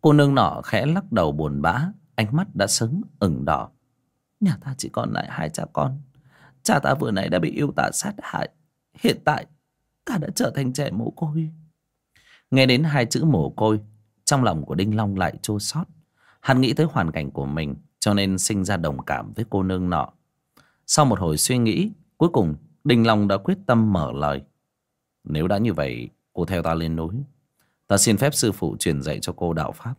Cô nương nọ khẽ lắc đầu buồn bã, Ánh mắt đã sớm ửng đỏ. Nhà ta chỉ còn lại hai cha con. Cha ta vừa nãy đã bị yêu tả sát hại. Hiện tại, Ta đã trở thành trẻ mồ côi. Nghe đến hai chữ mồ côi, Trong lòng của Đinh Long lại chua xót. Hắn nghĩ tới hoàn cảnh của mình, Cho nên sinh ra đồng cảm với cô nương nọ. Sau một hồi suy nghĩ, Cuối cùng Đình Long đã quyết tâm mở lời. Nếu đã như vậy, Cô theo ta lên núi. Ta xin phép sư phụ truyền dạy cho cô đạo Pháp.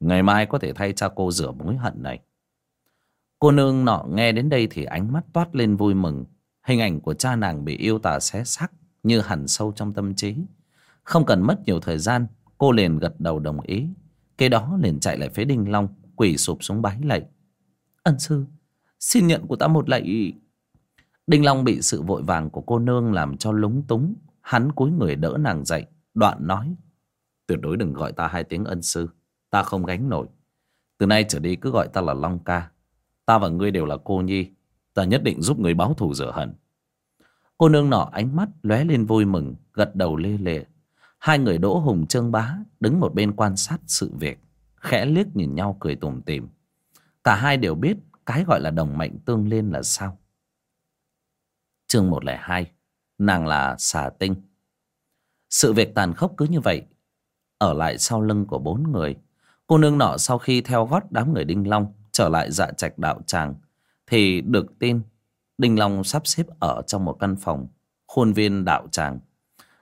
Ngày mai có thể thay cha cô rửa mối hận này. Cô nương nọ nghe đến đây thì ánh mắt toát lên vui mừng. Hình ảnh của cha nàng bị yêu tà xé xác Như hẳn sâu trong tâm trí. Không cần mất nhiều thời gian, Cô liền gật đầu đồng ý. Kế đó liền chạy lại phía Đinh Long, Quỳ sụp xuống bái lạy. Ân sư, Xin nhận của ta một lạy Đinh Long bị sự vội vàng của cô nương Làm cho lúng túng. Hắn cúi người đỡ nàng dậy, Đoạn nói, Tuyệt đối đừng gọi ta hai tiếng ân sư, Ta không gánh nổi. Từ nay trở đi cứ gọi ta là Long ca. Ta và ngươi đều là cô nhi, Ta nhất định giúp người báo thù rửa hận. Cô nương nọ ánh mắt lóe lên vui mừng, Gật đầu lê lệ Hai người Đỗ Hùng, Trương Bá Đứng một bên quan sát sự việc, Khẽ liếc nhìn nhau cười tủm tỉm. Cả hai đều biết Cái gọi là đồng mệnh tương liên là sao. Chương 102 Nàng là xà tinh. Sự việc tàn khốc cứ như vậy. Ở lại sau lưng của bốn người, Cô nương nọ sau khi theo gót đám người Đinh Long Trở lại dạ trạch đạo tràng, Thì được tin Đinh Long sắp xếp ở trong một căn phòng, Khuôn viên đạo tràng.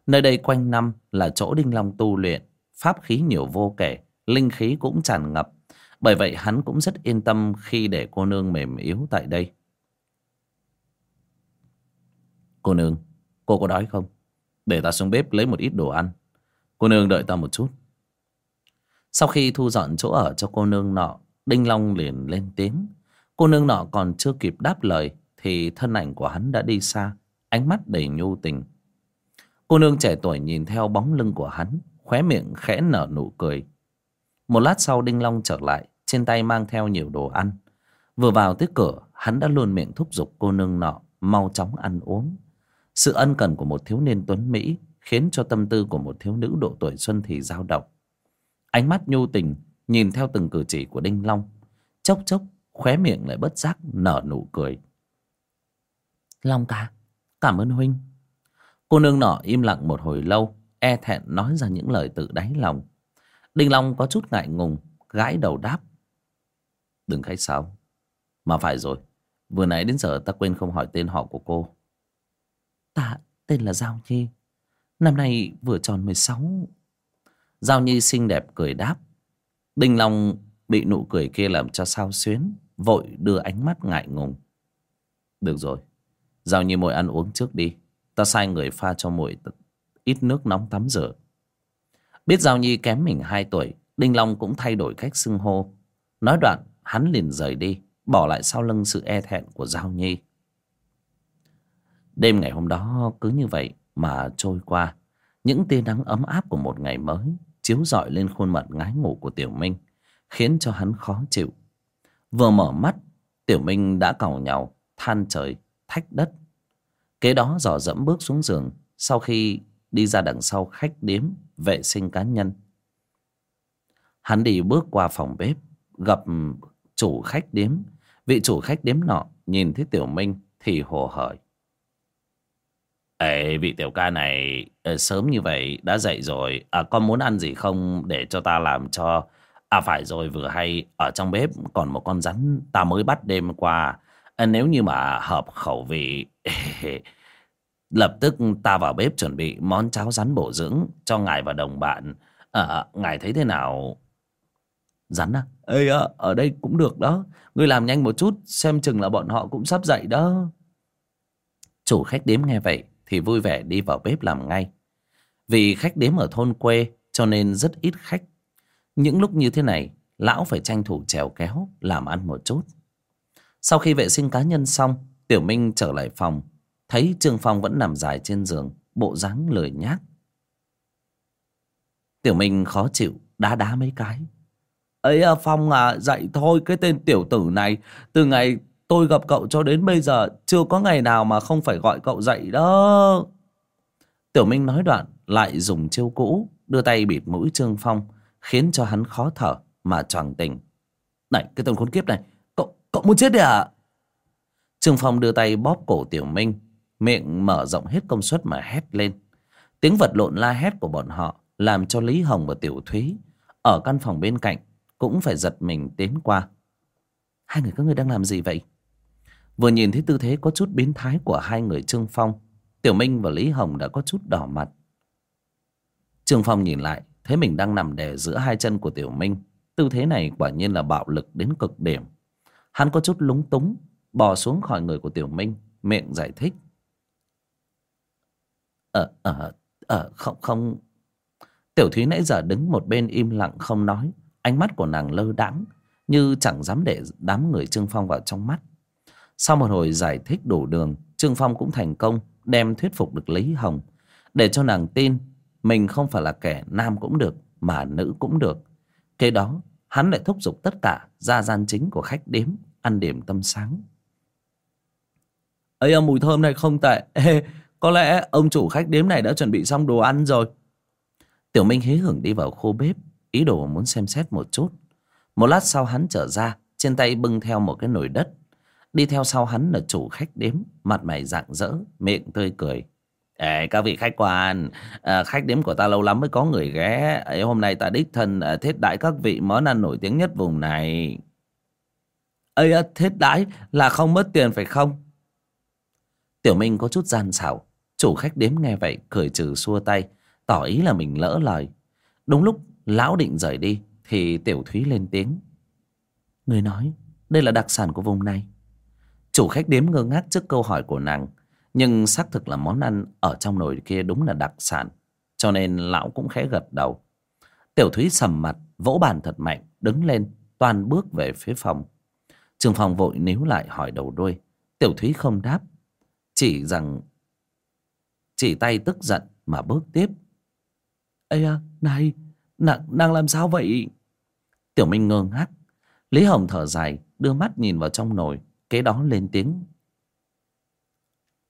Nơi đây quanh năm là chỗ Đinh Long tu luyện, Pháp khí nhiều vô kể, Linh khí cũng tràn ngập. Bởi vậy hắn cũng rất yên tâm Khi để cô nương mềm yếu tại đây. Cô nương, Cô có đói không? Để ta xuống bếp lấy một ít đồ ăn. Cô nương đợi ta một chút. Sau khi thu dọn chỗ ở cho cô nương nọ, Đinh Long liền lên tiếng. Cô nương nọ còn chưa kịp đáp lời, Thì thân ảnh của hắn đã đi xa, Ánh mắt đầy nhu tình. Cô nương trẻ tuổi nhìn theo bóng lưng của hắn, Khóe miệng khẽ nở nụ cười. Một lát sau Đinh Long trở lại, Trên tay mang theo nhiều đồ ăn. Vừa vào tới cửa, Hắn đã luôn miệng thúc giục cô nương nọ Mau chóng ăn uống. Sự ân cần của một thiếu niên tuấn Mỹ Khiến cho tâm tư của một thiếu nữ độ tuổi xuân thì dao động. Ánh mắt nhu tình Nhìn theo từng cử chỉ của Đinh Long Chốc chốc khóe miệng lại bất giác nở nụ cười. Long ca Cảm ơn huynh. Cô nương nọ im lặng một hồi lâu E thẹn nói ra những lời tự đáy lòng. Đinh Long có chút ngại ngùng Gãi đầu đáp. Đừng khách sáo. Mà phải rồi Vừa nãy đến giờ ta quên không hỏi tên họ của cô Ta tên là Giao Nhi Năm nay vừa tròn 16 Giao Nhi xinh đẹp cười đáp Đinh Long bị nụ cười kia làm cho sao xuyến Vội đưa ánh mắt ngại ngùng Được rồi Giao Nhi mồi ăn uống trước đi Ta sai người pha cho muội ít nước nóng tắm rửa. Biết Giao Nhi kém mình 2 tuổi, Đinh Long cũng thay đổi cách xưng hô. Nói đoạn, hắn liền rời đi, bỏ lại sau lưng sự e thẹn của Giao Nhi. Đêm ngày hôm đó cứ như vậy mà trôi qua. Những tia nắng ấm áp của một ngày mới chiếu rọi lên khuôn mặt ngái ngủ của Tiểu Minh, khiến cho hắn khó chịu. Vừa mở mắt, Tiểu Minh đã cào nhau than trời, thách đất Kế đó dò dẫm bước xuống giường Sau khi đi ra đằng sau khách điếm Vệ sinh cá nhân Hắn đi bước qua phòng bếp Gặp chủ khách điếm Vị chủ khách điếm nọ Nhìn thấy Tiểu Minh thì hồ hởi Ê vị tiểu ca này ờ, Sớm như vậy đã dậy rồi À con muốn ăn gì không Để cho ta làm cho À phải rồi vừa hay Ở trong bếp còn một con rắn Ta mới bắt đêm qua à, Nếu như mà hợp khẩu vị Lập tức ta vào bếp chuẩn bị món cháo rắn bổ dưỡng cho ngài và đồng bạn. À, ngài thấy thế nào? Rắn à? Ê, à, ở đây cũng được đó. Ngươi làm nhanh một chút, xem chừng là bọn họ cũng sắp dậy đó. Chủ khách đếm nghe vậy thì vui vẻ đi vào bếp làm ngay. Vì khách đếm ở thôn quê cho nên rất ít khách. Những lúc như thế này, lão phải tranh thủ trèo kéo, làm ăn một chút. Sau khi vệ sinh cá nhân xong, Tiểu Minh trở lại phòng Thấy Trương Phong vẫn nằm dài trên giường Bộ dáng lười nhác Tiểu Minh khó chịu Đá đá mấy cái ấy à, Phong à dậy thôi Cái tên tiểu tử này Từ ngày tôi gặp cậu cho đến bây giờ Chưa có ngày nào mà không phải gọi cậu dậy đó Tiểu Minh nói đoạn Lại dùng chiêu cũ đưa tay bịt mũi Trương Phong, khiến cho hắn khó thở mà choàng tỉnh. Này, cái tên khốn kiếp này, cậu, cậu muốn chết đi à? Trương Phong đưa tay bóp cổ Tiểu Minh, miệng mở rộng hết công suất mà hét lên. Tiếng vật lộn la hét của bọn họ làm cho Lý Hồng và Tiểu Thúy ở căn phòng bên cạnh cũng phải giật mình tiến qua. Hai người các người đang làm gì vậy? Vừa nhìn thấy tư thế có chút biến thái của hai người Trương Phong, Tiểu Minh và Lý Hồng đã có chút đỏ mặt. Trương Phong nhìn lại, thấy mình đang nằm đè giữa hai chân của Tiểu Minh. Tư thế này quả nhiên là bạo lực đến cực điểm. Hắn có chút lúng túng, bò xuống khỏi người của Tiểu Minh, miệng giải thích. Ờ, ờ, ờ, không, không. Tiểu Thúy nãy giờ đứng một bên im lặng không nói. Ánh mắt của nàng lơ đãng như chẳng dám để đám người Trương Phong vào trong mắt. Sau một hồi giải thích đủ đường, Trương Phong cũng thành công đem thuyết phục được Lý Hồng để cho nàng tin mình không phải là kẻ nam cũng được mà nữ cũng được. Kế đó, hắn lại thúc giục tất cả ra gian chính của khách đếm ăn điểm tâm sáng. Ây mùi thơm này không tệ. Ê, có lẽ ông chủ khách đếm này đã chuẩn bị xong đồ ăn rồi. Tiểu Minh hí hưởng đi vào khu bếp, ý đồ muốn xem xét một chút. Một lát sau hắn trở ra, trên tay bưng theo một cái nồi đất. Đi theo sau hắn là chủ khách đếm, mặt mày rạng rỡ, miệng tươi cười. Ê, các vị khách quan, à, khách đếm của ta lâu lắm mới có người ghé. Ê, hôm nay ta đích thân à, thiết đãi các vị món ăn nổi tiếng nhất vùng này. Ê, à, thiết đãi là không mất tiền phải không? Tiểu Minh có chút gian xảo. Chủ khách đếm nghe vậy, cười trừ xua tay, tỏ ý là mình lỡ lời. Đúng lúc lão định rời đi, thì Tiểu Thúy lên tiếng. Người nói, đây là đặc sản của vùng này. Chủ khách đếm ngơ ngác trước câu hỏi của nàng. Nhưng xác thực là món ăn ở trong nồi kia đúng là đặc sản. Cho nên lão cũng khẽ gật đầu. Tiểu Thúy sầm mặt, vỗ bàn thật mạnh, đứng lên, toàn bước về phía phòng. Trường phòng vội níu lại hỏi đầu đuôi. Tiểu Thúy không đáp. Chỉ rằng... Chỉ tay tức giận mà bước tiếp. Ây à, này, nàng, nàng làm sao vậy? Tiểu Minh ngơ ngác. Lý Hồng thở dài, đưa mắt nhìn vào trong nồi. Kế đó lên tiếng.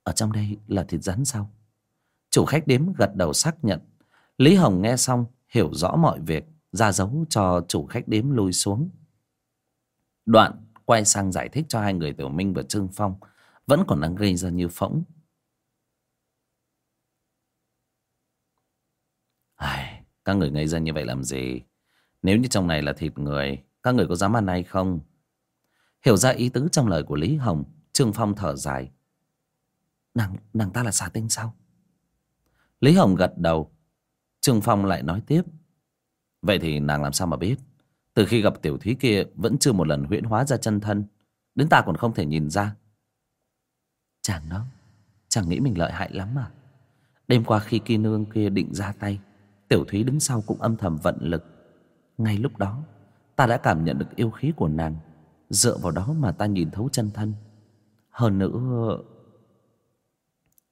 Ở trong đây là thịt rắn sao? Chủ khách đếm gật đầu xác nhận. Lý Hồng nghe xong Hiểu rõ mọi việc Ra dấu cho chủ khách đếm lui xuống. Đoạn quay sang giải thích cho hai người Tiểu Minh và Trương Phong. Vẫn còn đang gây ra như phỗng. Ai, Các người gây ra như vậy làm gì? Nếu như trong này là thịt người Các người có dám ăn hay không? Hiểu ra ý tứ trong lời của Lý Hồng Trương Phong thở dài Nàng, nàng ta là xà tinh sao? Lý Hồng gật đầu. Trương Phong lại nói tiếp. Vậy thì nàng làm sao mà biết? Từ khi gặp tiểu thúy kia vẫn chưa một lần huyễn hóa ra chân thân. Đến ta còn không thể nhìn ra. Chàng đó, chàng nghĩ mình lợi hại lắm mà. Đêm qua khi kỳ nương kia định ra tay, tiểu thúy đứng sau cũng âm thầm vận lực. Ngay lúc đó, ta đã cảm nhận được yêu khí của nàng. Dựa vào đó mà ta nhìn thấu chân thân. Hơn nữa,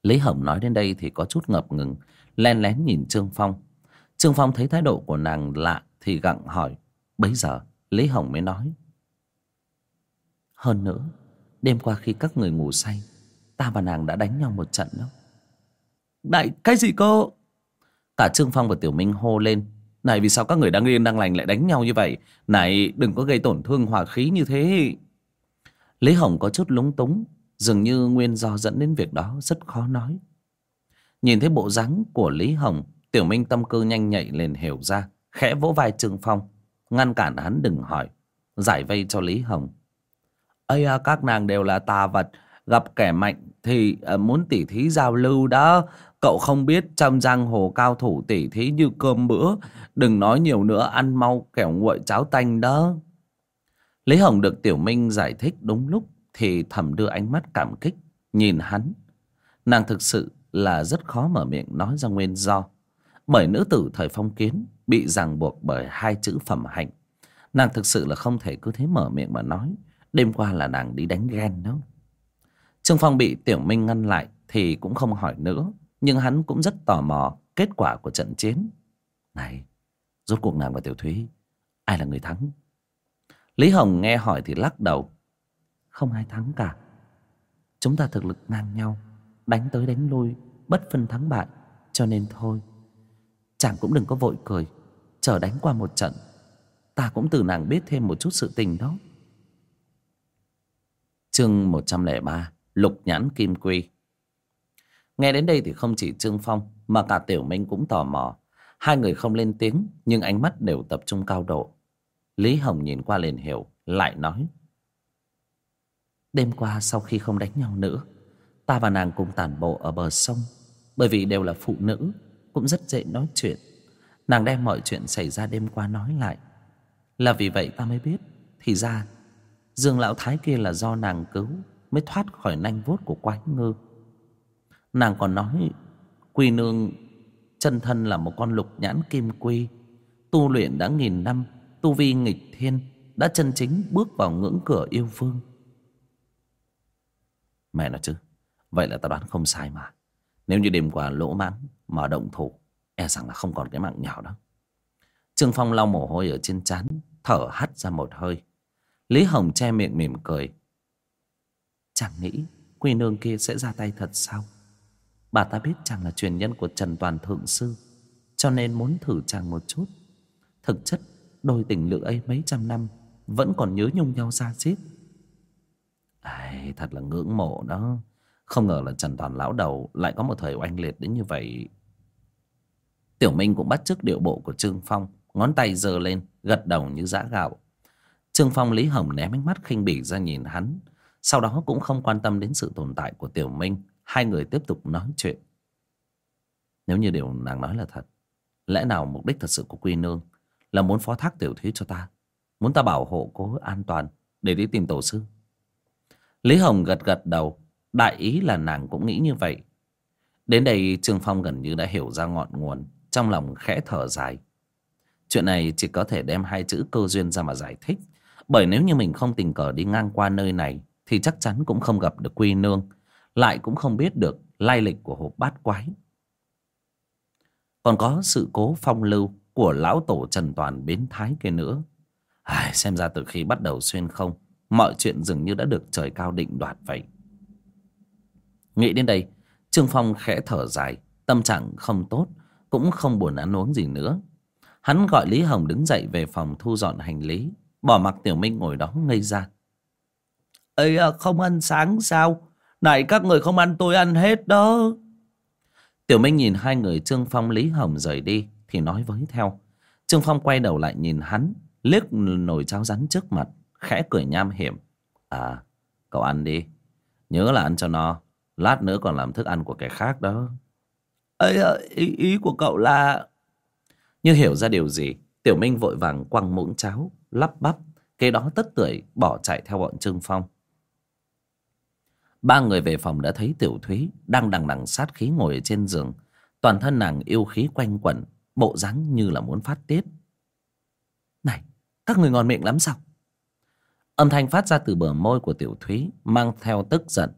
Lý Hồng nói đến đây thì có chút ngập ngừng, len lén nhìn Trương Phong. Trương Phong thấy thái độ của nàng lạ thì gặng hỏi. Bấy giờ, Lý Hồng mới nói. Hơn nữa, đêm qua khi các người ngủ say, ta và nàng đã đánh nhau một trận đó. Đại, cái gì cô? Cả Trương Phong và Tiểu Minh hô lên. Này vì sao các người đang yên đang lành lại đánh nhau như vậy? Này đừng có gây tổn thương hòa khí như thế. Lý Hồng có chút lúng túng Dường như nguyên do dẫn đến việc đó rất khó nói. Nhìn thấy bộ dáng của Lý Hồng, Tiểu Minh tâm cơ nhanh nhạy liền hiểu ra, khẽ vỗ vai Trương Phong, ngăn cản hắn đừng hỏi, giải vây cho Lý Hồng. Ây à, các nàng đều là tà vật, gặp kẻ mạnh thì ờ, muốn tỉ thí giao lưu đó. Cậu không biết trong giang hồ cao thủ tỉ thí như cơm bữa, đừng nói nhiều nữa ăn mau kẻo nguội cháo tanh đó. Lý Hồng được Tiểu Minh giải thích đúng lúc, thì thầm đưa ánh mắt cảm kích nhìn hắn nàng thực sự là rất khó mở miệng nói ra nguyên do bởi nữ tử thời phong kiến bị ràng buộc bởi hai chữ phẩm hạnh nàng thực sự là không thể cứ thế mở miệng mà nói đêm qua là nàng đi đánh ghen đó trương phong bị tiểu minh ngăn lại thì cũng không hỏi nữa, nhưng hắn cũng rất tò mò kết quả của trận chiến. Này, rốt cuộc nàng và tiểu thúy, ai là người thắng? Lý hồng nghe hỏi thì lắc đầu. Không ai thắng cả. Chúng ta thực lực ngang nhau, đánh tới đánh lui, bất phân thắng bại, cho nên thôi. Chàng cũng đừng có vội cười, Chờ đánh qua một trận. Ta cũng từ nàng biết thêm một chút sự tình đó. Chương 103 Lục nhãn kim quy. Nghe đến đây thì không chỉ Trương Phong, Mà cả Tiểu Minh cũng tò mò. Hai người không lên tiếng, Nhưng ánh mắt đều tập trung cao độ. Lý Hồng nhìn qua liền hiểu, Lại nói, Đêm qua sau khi không đánh nhau nữa, Ta và nàng cùng tản bộ ở bờ sông, Bởi vì đều là phụ nữ, Cũng rất dễ nói chuyện. Nàng đem mọi chuyện xảy ra đêm qua nói lại. Là vì vậy ta mới biết, Thì ra, Dương lão thái kia là do nàng cứu Mới thoát khỏi nanh vuốt của quái ngư. Nàng còn nói Quy nương, chân thân là một con lục nhãn kim quy, Tu luyện đã nghìn năm, Tu vi nghịch thiên, Đã chân chính bước vào ngưỡng cửa yêu vương. Mẹ nói chứ, Vậy là ta đoán không sai mà. Nếu như đêm qua lỗ mãng Mà động thủ E rằng là không còn cái mạng nhỏ đó. Trương Phong lau mồ hôi ở trên trán, Thở hắt ra một hơi. Lý Hồng che miệng mỉm cười. Chẳng nghĩ Quy nương kia sẽ ra tay thật sao? Bà ta biết chàng là truyền nhân của Trần Toàn Thượng Sư Cho nên muốn thử chàng một chút. Thực chất Đôi tình lữ ấy mấy trăm năm Vẫn còn nhớ nhung nhau ra giết. Ai, Thật là ngưỡng mộ đó. Không ngờ là Trần Toàn lão đầu Lại có một thời oanh liệt đến như vậy. Tiểu Minh cũng bắt chước điệu bộ của Trương Phong Ngón tay giơ lên Gật đầu như giã gạo. Trương Phong Lý Hồng ném ánh mắt khinh bỉ ra nhìn hắn. Sau đó cũng không quan tâm đến sự tồn tại của Tiểu Minh. Hai người tiếp tục nói chuyện. Nếu như điều nàng nói là thật, Lẽ nào mục đích thật sự của Quy Nương Là muốn phó thác Tiểu Thúy cho ta? Muốn ta bảo hộ cô an toàn Để đi tìm tổ sư? Lý Hồng gật gật đầu. Đại ý là nàng cũng nghĩ như vậy. Đến đây, Trương Phong gần như đã hiểu ra ngọn nguồn, Trong lòng khẽ thở dài. Chuyện này chỉ có thể đem hai chữ cơ duyên ra mà giải thích. Bởi nếu như mình không tình cờ đi ngang qua nơi này thì chắc chắn cũng không gặp được Quy Nương Lại cũng không biết được lai lịch của hộp bát quái. Còn có sự cố phong lưu của lão tổ Trần Toàn biến thái kia nữa. Ai, Xem ra từ khi bắt đầu xuyên không Mọi chuyện dường như đã được trời cao định đoạt vậy. Nghĩ đến đây Trương Phong khẽ thở dài Tâm trạng không tốt Cũng không buồn ăn uống gì nữa. Hắn gọi Lý Hồng đứng dậy về phòng thu dọn hành lý Bỏ mặc Tiểu Minh ngồi đó ngây ra ấy à, không ăn sáng sao? Này các người không ăn tôi ăn hết đó. Tiểu Minh nhìn hai người Trương Phong Lý Hồng rời đi Thì nói với theo. Trương Phong quay đầu lại nhìn hắn Liếc nồi cháo rắn trước mặt Khẽ cười nham hiểm. À cậu ăn đi. Nhớ là ăn cho no. Lát nữa còn làm thức ăn của kẻ khác đó. Ấy à, ý, ý của cậu là như hiểu ra điều gì Tiểu Minh vội vàng quăng muỗng cháo Lắp bắp. Kế đó tất tưởi bỏ chạy theo bọn Trương Phong. Ba người về phòng đã thấy Tiểu Thúy Đang đằng đằng sát khí ngồi ở trên giường Toàn thân nàng yêu khí quanh quẩn Bộ dáng như là muốn phát tiết Này Các người ngon miệng lắm sao Âm thanh phát ra từ bờ môi của Tiểu Thúy Mang theo tức giận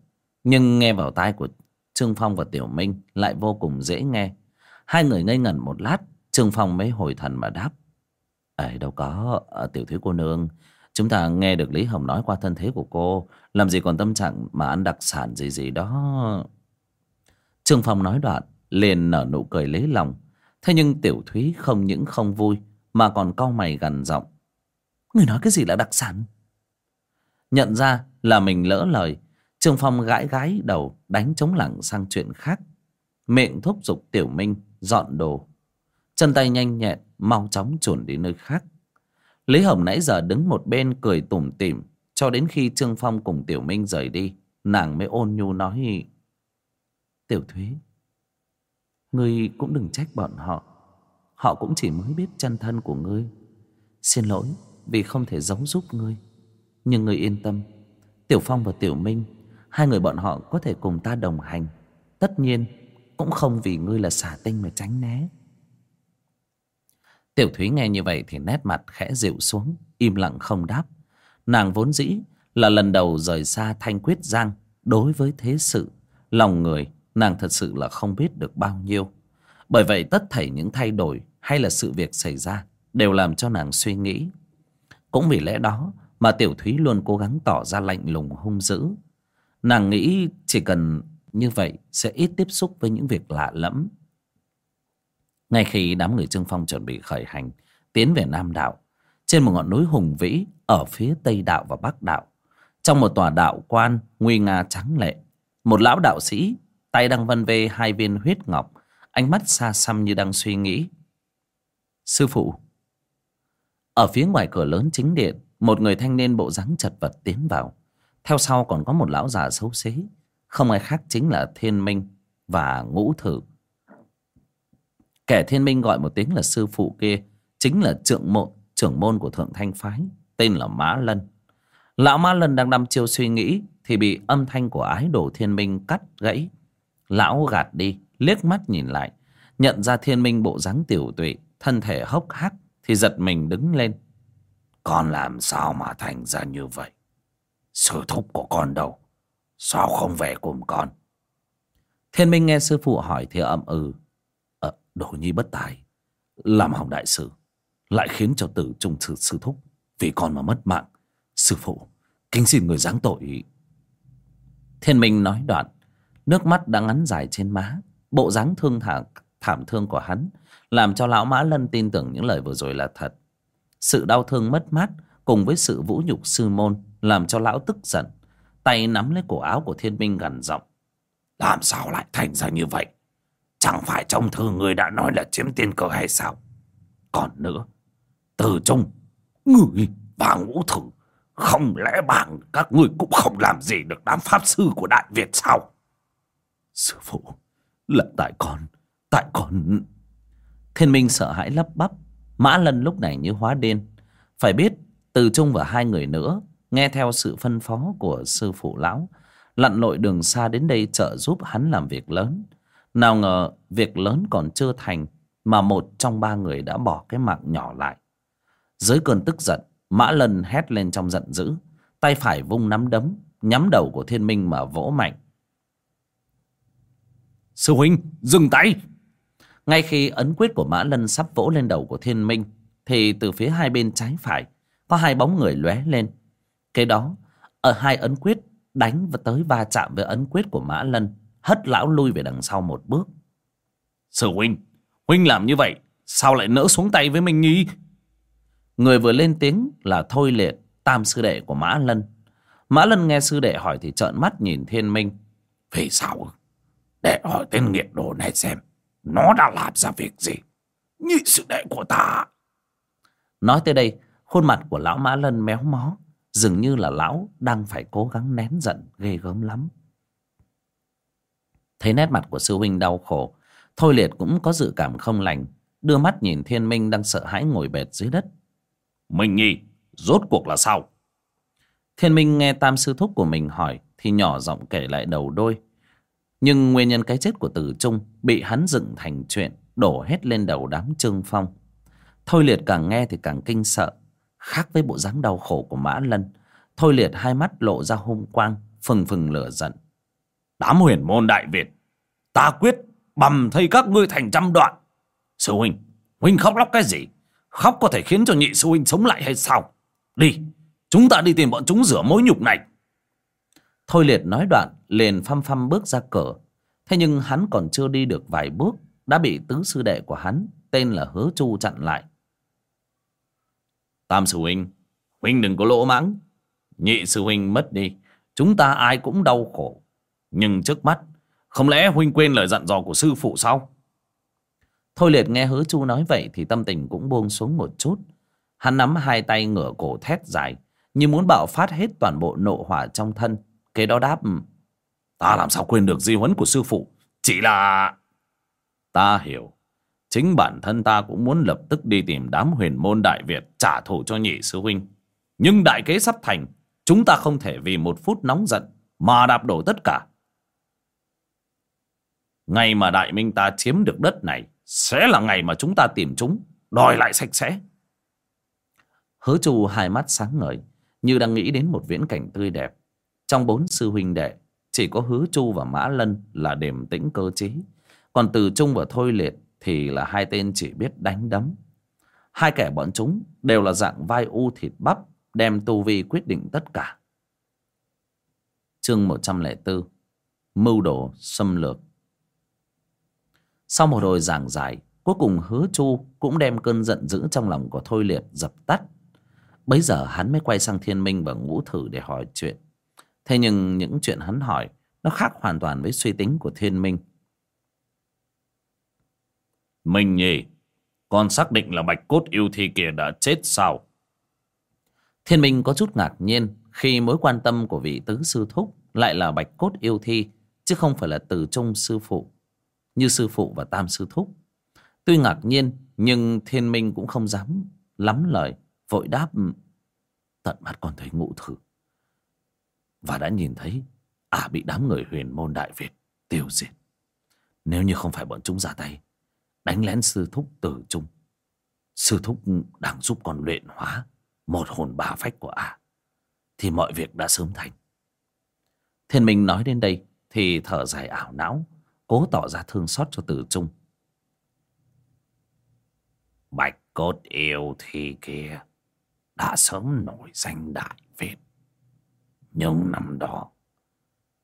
Nhưng nghe vào tai của Trương Phong và Tiểu Minh Lại vô cùng dễ nghe Hai người ngây ngẩn một lát Trương Phong mới hồi thần mà đáp. Ấy đâu có, à, tiểu thúy cô nương. Chúng ta nghe được Lý Hồng nói qua thân thế của cô. Làm gì còn tâm trạng mà ăn đặc sản gì gì đó. Trương Phong nói đoạn, liền nở nụ cười lấy lòng. Thế nhưng tiểu thúy không những không vui, mà còn cau mày gằn giọng. Người nói cái gì là đặc sản? Nhận ra là mình lỡ lời, Trương Phong gãi gãi đầu đánh chống lẳng sang chuyện khác. Miệng thúc giục Tiểu Minh dọn đồ chân tay nhanh nhẹn mau chóng chuồn đi nơi khác lý hồng nãy giờ đứng một bên cười tủm tỉm, cho đến khi trương phong cùng tiểu minh rời đi, nàng mới ôn nhu nói, tiểu thúy, ngươi cũng đừng trách bọn họ. Họ cũng chỉ mới biết chân thân của ngươi. Xin lỗi vì không thể giấu giúp ngươi, nhưng ngươi yên tâm. Tiểu phong và tiểu minh, hai người bọn họ có thể cùng ta đồng hành. Tất nhiên cũng không vì ngươi là xả tinh mà tránh né. Tiểu Thúy nghe như vậy thì nét mặt khẽ dịu xuống, im lặng không đáp. Nàng vốn dĩ là lần đầu rời xa Thanh Quyết Giang đối với thế sự. Lòng người nàng thật sự là không biết được bao nhiêu. Bởi vậy tất thảy những thay đổi hay là sự việc xảy ra đều làm cho nàng suy nghĩ. Cũng vì lẽ đó mà Tiểu Thúy luôn cố gắng tỏ ra lạnh lùng hung dữ. Nàng nghĩ chỉ cần như vậy sẽ ít tiếp xúc với những việc lạ lẫm ngay khi đám người trương phong chuẩn bị khởi hành, tiến về nam đạo, trên một ngọn núi hùng vĩ ở phía tây đạo và bắc đạo, trong một tòa đạo quan nguy nga trắng lệ, một lão đạo sĩ, tay đang vân vê hai viên huyết ngọc, ánh mắt xa xăm như đang suy nghĩ. Sư phụ. Ở phía ngoài cửa lớn chính điện, một người thanh niên bộ dáng chật vật tiến vào. Theo sau còn có một lão già xấu xí, không ai khác chính là thiên minh và ngũ thử kẻ thiên minh gọi một tiếng là sư phụ kia, chính là trượng mộ, trưởng môn của thượng thanh phái, tên là mã lân. Lão mã lân đang đăm chiêu suy nghĩ thì bị âm thanh của ái đồ thiên minh cắt gãy. Lão gạt đi, liếc mắt nhìn lại, nhận ra thiên minh bộ dáng tiểu tụy, thân thể hốc hác thì giật mình đứng lên. Con làm sao mà thành ra như vậy? Sư thúc của con đâu? Sao không về cùng con? Thiên minh nghe sư phụ hỏi thì ậm ừ đồ nhi bất tài. Làm hỏng đại sự lại khiến cho tử trung sư, sư thúc vì con mà mất mạng. Sư phụ kính xin người giáng tội. Thiên minh nói đoạn nước mắt đã ngắn dài trên má. Bộ dáng thương thảm, thảm thương của hắn làm cho lão mã lân tin tưởng những lời vừa rồi là thật. Sự đau thương mất mát cùng với sự vũ nhục sư môn làm cho lão tức giận tay nắm lấy cổ áo của thiên minh gằn giọng làm sao lại thành ra như vậy? Chẳng phải trong thư người đã nói là chiếm tiên cơ hay sao? Còn nữa, từ trung người và ngũ thử, không lẽ bằng các người cũng không làm gì được đám pháp sư của đại việt sao? Sư phụ, là tại con tại con. Thiên minh sợ hãi lắp bắp. Mã lân lúc này như hóa điên. Phải biết, từ trung và hai người nữa, nghe theo sự phân phó của sư phụ lão, lặn lội đường xa đến đây trợ giúp hắn làm việc lớn nào ngờ việc lớn còn chưa thành mà một trong ba người đã bỏ cái mạng nhỏ lại. Dưới cơn tức giận mã lân hét lên trong giận dữ tay phải vung nắm đấm nhắm đầu của thiên minh mà vỗ mạnh. Sư huynh dừng tay! Ngay khi ấn quyết của mã lân sắp vỗ lên đầu của thiên minh thì từ phía hai bên trái phải có hai bóng người lóe lên. Kế đó ở hai ấn quyết đánh và tới va chạm với ấn quyết của mã lân hất lão lui về đằng sau một bước. Sư huynh huynh làm như vậy, sao lại nỡ xuống tay với minh nhi người vừa lên tiếng là thôi liệt, tam sư đệ của mã lân. Mã lân nghe sư đệ hỏi thì trợn mắt nhìn thiên minh. Vì sao để hỏi tên nghiệt đồ này xem, nó đã làm ra việc gì? Nhị sư đệ của ta. Nói tới đây, khuôn mặt của lão mã lân méo mó, dường như là lão đang phải cố gắng nén giận ghê gớm lắm thấy nét mặt của sư huynh đau khổ thôi liệt cũng có dự cảm không lành đưa mắt nhìn thiên minh đang sợ hãi ngồi bệt dưới đất. Minh nhi rốt cuộc là sao? Thiên minh nghe tam sư thúc của mình hỏi thì nhỏ giọng kể lại đầu đôi. Nhưng nguyên nhân cái chết của tử trung bị hắn dựng thành chuyện đổ hết lên đầu đám trương phong. Thôi liệt càng nghe thì càng kinh sợ khác với bộ dáng đau khổ của mã lân. Thôi liệt hai mắt lộ ra hung quang phừng phừng lửa giận đám huyền môn đại việt ta quyết bầm thây các ngươi thành trăm đoạn. Sư huynh huynh khóc lóc cái gì? Khóc có thể khiến cho nhị sư huynh sống lại hay sao? Đi chúng ta đi tìm bọn chúng rửa mối nhục này. Thôi liệt nói đoạn liền phăm phăm bước ra cửa. Thế nhưng hắn còn chưa đi được vài bước đã bị tứ sư đệ của hắn tên là hứa chu chặn lại. Tam sư huynh huynh đừng có lỗ mãng. Nhị sư huynh mất đi chúng ta ai cũng đau khổ nhưng trước mắt không lẽ huynh quên lời dặn dò của sư phụ sao? Thôi liệt nghe hứa chu nói vậy thì tâm tình cũng buông xuống một chút. Hắn nắm hai tay ngửa cổ thét dài như muốn bạo phát hết toàn bộ nộ hỏa trong thân kế đó đáp ta làm sao quên được di huấn của sư phụ? Chỉ là ta hiểu. Chính bản thân ta cũng muốn lập tức đi tìm đám huyền môn đại việt trả thù cho nhị sư huynh. Nhưng đại kế sắp thành chúng ta không thể vì một phút nóng giận mà đạp đổ tất cả ngày mà đại minh ta chiếm được đất này, sẽ là ngày mà chúng ta tìm chúng, đòi lại sạch sẽ. Hứa chu hai mắt sáng ngời, như đang nghĩ đến một viễn cảnh tươi đẹp. Trong bốn sư huynh đệ, chỉ có hứa chu và mã lân là điềm tĩnh cơ trí. Còn từ trung và thôi liệt thì là hai tên chỉ biết đánh đấm. Hai kẻ bọn chúng đều là dạng vai u thịt bắp, đem tu vi quyết định tất cả. Chương một trăm lẻ bốn mưu đồ xâm lược sau một hồi giảng giải Cuối cùng hứa chu cũng đem cơn giận dữ trong lòng của Thôi Liệt dập tắt. Bấy giờ hắn mới quay sang thiên minh và ngũ thử để hỏi chuyện. Thế nhưng những chuyện hắn hỏi nó khác hoàn toàn với suy tính của thiên minh. Minh nhỉ, con xác định là bạch cốt yêu thi kia đã chết sao? Thiên minh có chút ngạc nhiên khi mối quan tâm của vị tứ sư thúc lại là bạch cốt yêu thi chứ không phải là từ trung sư phụ như sư phụ và tam sư thúc. Tuy ngạc nhiên, nhưng thiên minh cũng không dám lắm lời, vội đáp, tận mắt còn thấy ngũ thử. Và đã nhìn thấy à bị đám người huyền môn đại việt tiêu diệt. Nếu như không phải bọn chúng ra tay, đánh lén sư thúc tử trung. Sư thúc đang giúp con luyện hóa một hồn ba phách của à thì mọi việc đã sớm thành. Thiên minh nói đến đây thì thở dài ảo não cố tỏ ra thương xót cho tử trung. Bạch cốt yêu thì kia đã sớm nổi danh đại việt. Nhưng năm đó,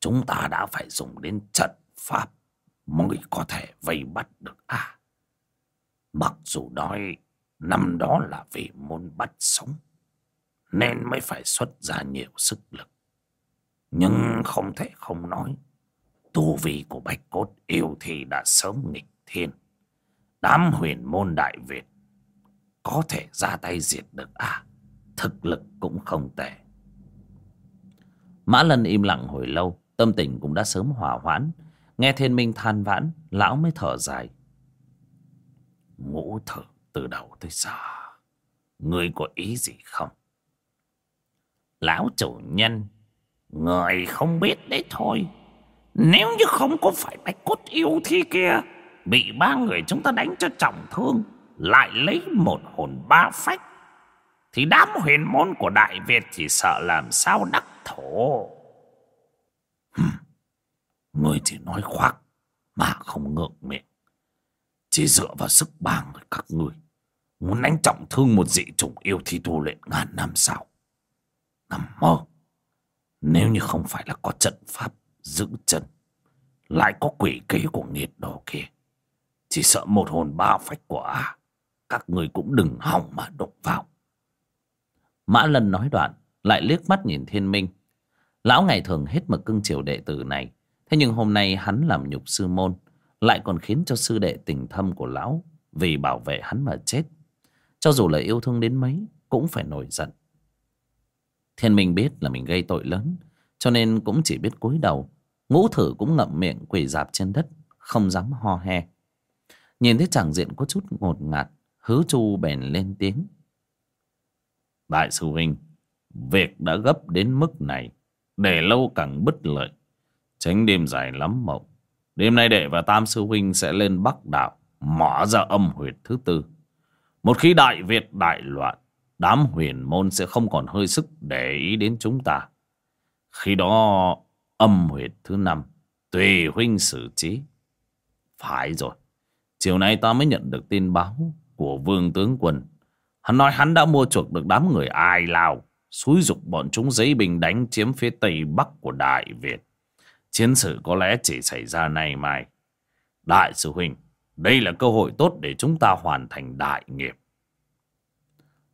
chúng ta đã phải dùng đến trận pháp mới có thể vây bắt được à mặc dù nói năm đó là vì muốn bắt sống, nên mới phải xuất ra nhiều sức lực. Nhưng không thể không nói tu vi của bạch cốt yêu thì đã sớm nghịch thiên. Đám huyền môn đại việt có thể ra tay diệt được à thực lực cũng không tệ. Mã lân im lặng hồi lâu, tâm tình cũng đã sớm hòa hoãn. Nghe thiên minh than vãn, lão mới thở dài. Ngũ thử từ đầu tới giờ, ngươi có ý gì không? Lão chủ nhân, người không biết đấy thôi nếu như không có phải bạch cốt yêu thi kia bị ba người chúng ta đánh cho trọng thương, lại lấy một hồn ba phách, thì đám huyền môn của đại việt chỉ sợ làm sao đắc thổ? Người chỉ nói khoác mà không ngượng miệng. Chỉ dựa vào sức ba người các người muốn đánh trọng thương một dị chủng yêu thi tu luyện ngàn năm sau nằm mơ, nếu như không phải là có trận pháp giữ chân. Lại có quỷ kế của nghiệt đồ kia. Chỉ sợ một hồn ba phách của à các người cũng đừng hỏng mà đụng vào. Mã lân nói đoạn, lại liếc mắt nhìn thiên minh. Lão ngày thường hết mực cưng chiều đệ tử này. Thế nhưng hôm nay hắn làm nhục sư môn, lại còn khiến cho sư đệ tình thâm của lão vì bảo vệ hắn mà chết. Cho dù là yêu thương đến mấy, cũng phải nổi giận. Thiên minh biết là mình gây tội lớn cho nên cũng chỉ biết cúi đầu. Ngũ thử cũng ngậm miệng quỳ dạp trên đất, không dám ho he. Nhìn thấy chàng diện có chút ngột ngạt, hứa chu bèn lên tiếng. Đại sư huynh, việc đã gấp đến mức này, để lâu càng bất lợi. Tránh đêm dài lắm mộng. Đêm nay đệ và tam sư huynh sẽ lên bắc đạo, mở ra âm huyệt thứ tư. Một khi đại việt đại loạn, đám huyền môn sẽ không còn hơi sức để ý đến chúng ta khi đó, âm huyệt thứ năm, tùy huynh xử trí. Phải rồi, chiều nay ta mới nhận được tin báo của vương tướng quân. Hắn nói hắn đã mua chuộc được đám người ai lao, xúi dục bọn chúng giấy bình đánh chiếm phía tây bắc của đại việt. Chiến sự có lẽ chỉ xảy ra nay mai. Đại sư huynh, đây là cơ hội tốt để chúng ta hoàn thành đại nghiệp.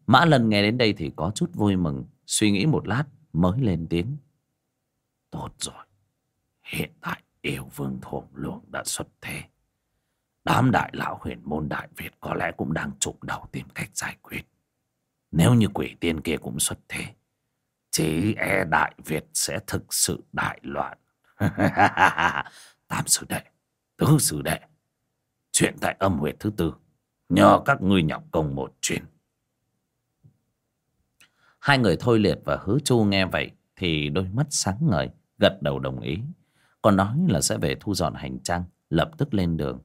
Mã lần nghe đến đây thì có chút vui mừng, suy nghĩ một lát mới lên tiếng tốt rồi. Hiện tại yêu vương thuồng luồng đã xuất thế. Đám đại lão huyền môn đại việt có lẽ cũng đang chụp đầu tìm cách giải quyết. Nếu như quỷ tiên kia cũng xuất thế, chỉ e đại việt sẽ thực sự đại loạn. Tam sư đệ, tứ sư đệ, chuyện tại âm huyệt thứ tư, nhờ các ngươi nhọc công một chuyến. Hai người thôi liệt và hứa chu nghe vậy thì đôi mắt sáng ngời, gật đầu đồng ý. Còn nói là sẽ về thu dọn hành trang, lập tức lên đường.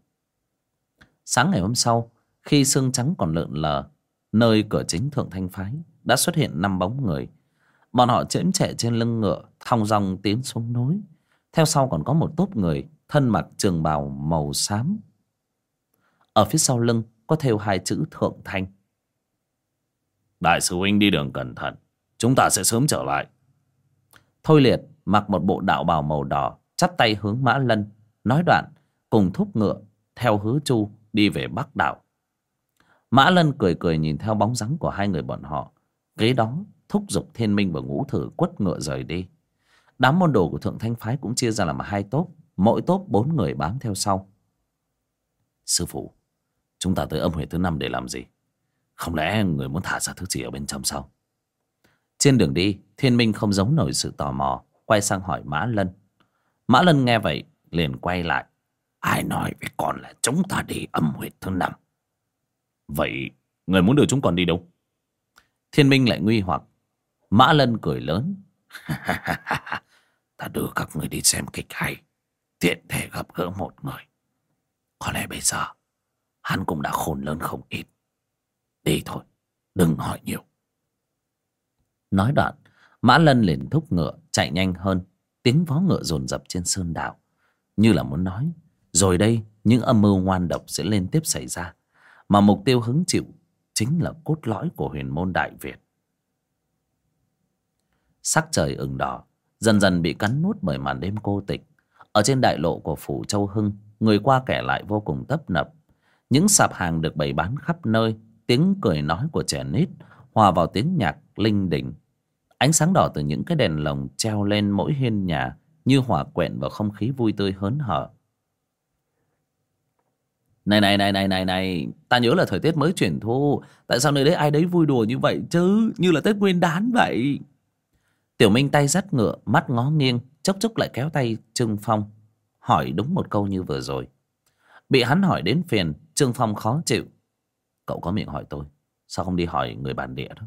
Sáng ngày hôm sau, khi sương trắng còn lượn lờ, nơi cửa chính thượng thanh phái đã xuất hiện năm bóng người. Bọn họ chễm chệ trên lưng ngựa, thong dong tiến xuống núi. Theo sau còn có một tốp người, thân mặc trường bào màu xám. Ở phía sau lưng có thêu hai chữ thượng thanh. Đại sư huynh đi đường cẩn thận, chúng ta sẽ sớm trở lại thôi liệt mặc một bộ đạo bào màu đỏ, chắp tay hướng mã lân, nói đoạn, cùng thúc ngựa, theo hứa chu đi về bắc đảo mã lân cười cười nhìn theo bóng dáng của hai người bọn họ. Kế đó, thúc giục thiên minh và ngũ thử quất ngựa rời đi. Đám môn đồ của thượng thanh phái cũng chia ra làm hai tốp, mỗi tốp bốn người bám theo sau. Sư phụ, chúng ta tới âm huyệt thứ năm để làm gì? Không lẽ người muốn thả ra thứ gì ở bên trong sao? Trên đường đi thiên minh không giấu nổi sự tò mò quay sang hỏi mã lân. Mã lân nghe vậy liền quay lại. Ai nói với con là chúng ta đi âm huyệt thứ năm? Vậy người muốn đưa chúng con đi đâu? Thiên minh lại nguy hoặc. Mã lân cười lớn. Ta đưa các người đi xem kịch hay tiện thể gặp gỡ một người. Có lẽ bây giờ hắn cũng đã khôn lớn không ít. Đi thôi đừng hỏi nhiều. Nói đoạn mã lân liền thúc ngựa chạy nhanh hơn, tiếng vó ngựa dồn dập trên sơn đảo. Như là muốn nói, rồi đây, những âm mưu ngoan độc sẽ liên tiếp xảy ra, mà mục tiêu hứng chịu chính là cốt lõi của huyền môn đại việt. Sắc trời ửng đỏ, dần dần bị cắn nuốt bởi màn đêm cô tịch. Ở trên đại lộ của phủ châu hưng, người qua kẻ lại vô cùng tấp nập. Những sạp hàng được bày bán khắp nơi, tiếng cười nói của trẻ nít hòa vào tiếng nhạc linh đình ánh sáng đỏ từ những cái đèn lồng treo lên mỗi hiên nhà như hòa quyện vào không khí vui tươi hớn hở. Này này này này này này, ta nhớ là thời tiết mới chuyển thu. Tại sao nơi đấy ai đấy vui đùa như vậy chứ? Như là tết nguyên đán vậy. Tiểu minh tay dắt ngựa, mắt ngó nghiêng, chốc chốc lại kéo tay trương phong, hỏi đúng một câu như vừa rồi. Bị hắn hỏi đến phiền, trương phong khó chịu. Cậu có miệng hỏi tôi, sao không đi hỏi người bản địa đó?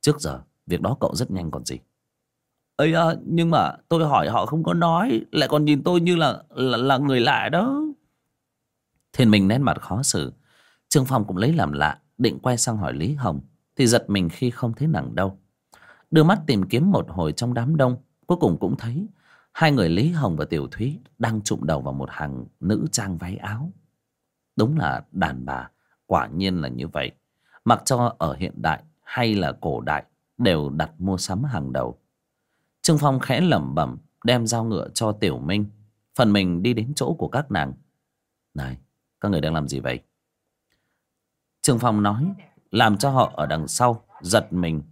Trước giờ việc đó cậu rất nhanh còn gì. Ấy à, nhưng mà tôi hỏi họ không có nói lại còn nhìn tôi như là là, là người lạ đó. Thiên minh nét mặt khó xử. Trương phong cũng lấy làm lạ định quay sang hỏi lý hồng thì giật mình khi không thấy nàng đâu. Đưa mắt tìm kiếm một hồi trong đám đông cuối cùng cũng thấy hai người lý hồng và tiểu thúy đang trụm đầu vào một hàng nữ trang váy áo. Đúng là đàn bà quả nhiên là như vậy. Mặc cho ở hiện đại hay là cổ đại đều đặt mua sắm hàng đầu. Trương phong khẽ lẩm bẩm, đem dao ngựa cho tiểu minh, phần mình đi đến chỗ của các nàng. Này, các người đang làm gì vậy? Trương phong nói, làm cho họ ở đằng sau giật mình.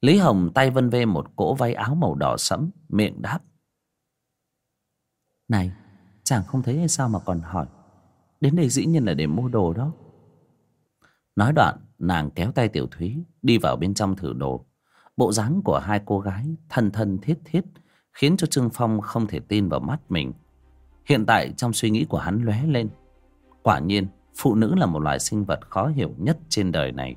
Lý hồng tay vân vê một cỗ váy áo màu đỏ sẫm, miệng đáp. Này, chàng không thấy hay sao mà còn hỏi? Đến đây dĩ nhiên là để mua đồ đó nói đoạn, nàng kéo tay tiểu thúy đi vào bên trong thử đồ. Bộ dáng của hai cô gái thân thân thiết thiết khiến cho trương phong không thể tin vào mắt mình. Hiện tại trong suy nghĩ của hắn lóe lên. Quả nhiên, phụ nữ là một loài sinh vật khó hiểu nhất trên đời này.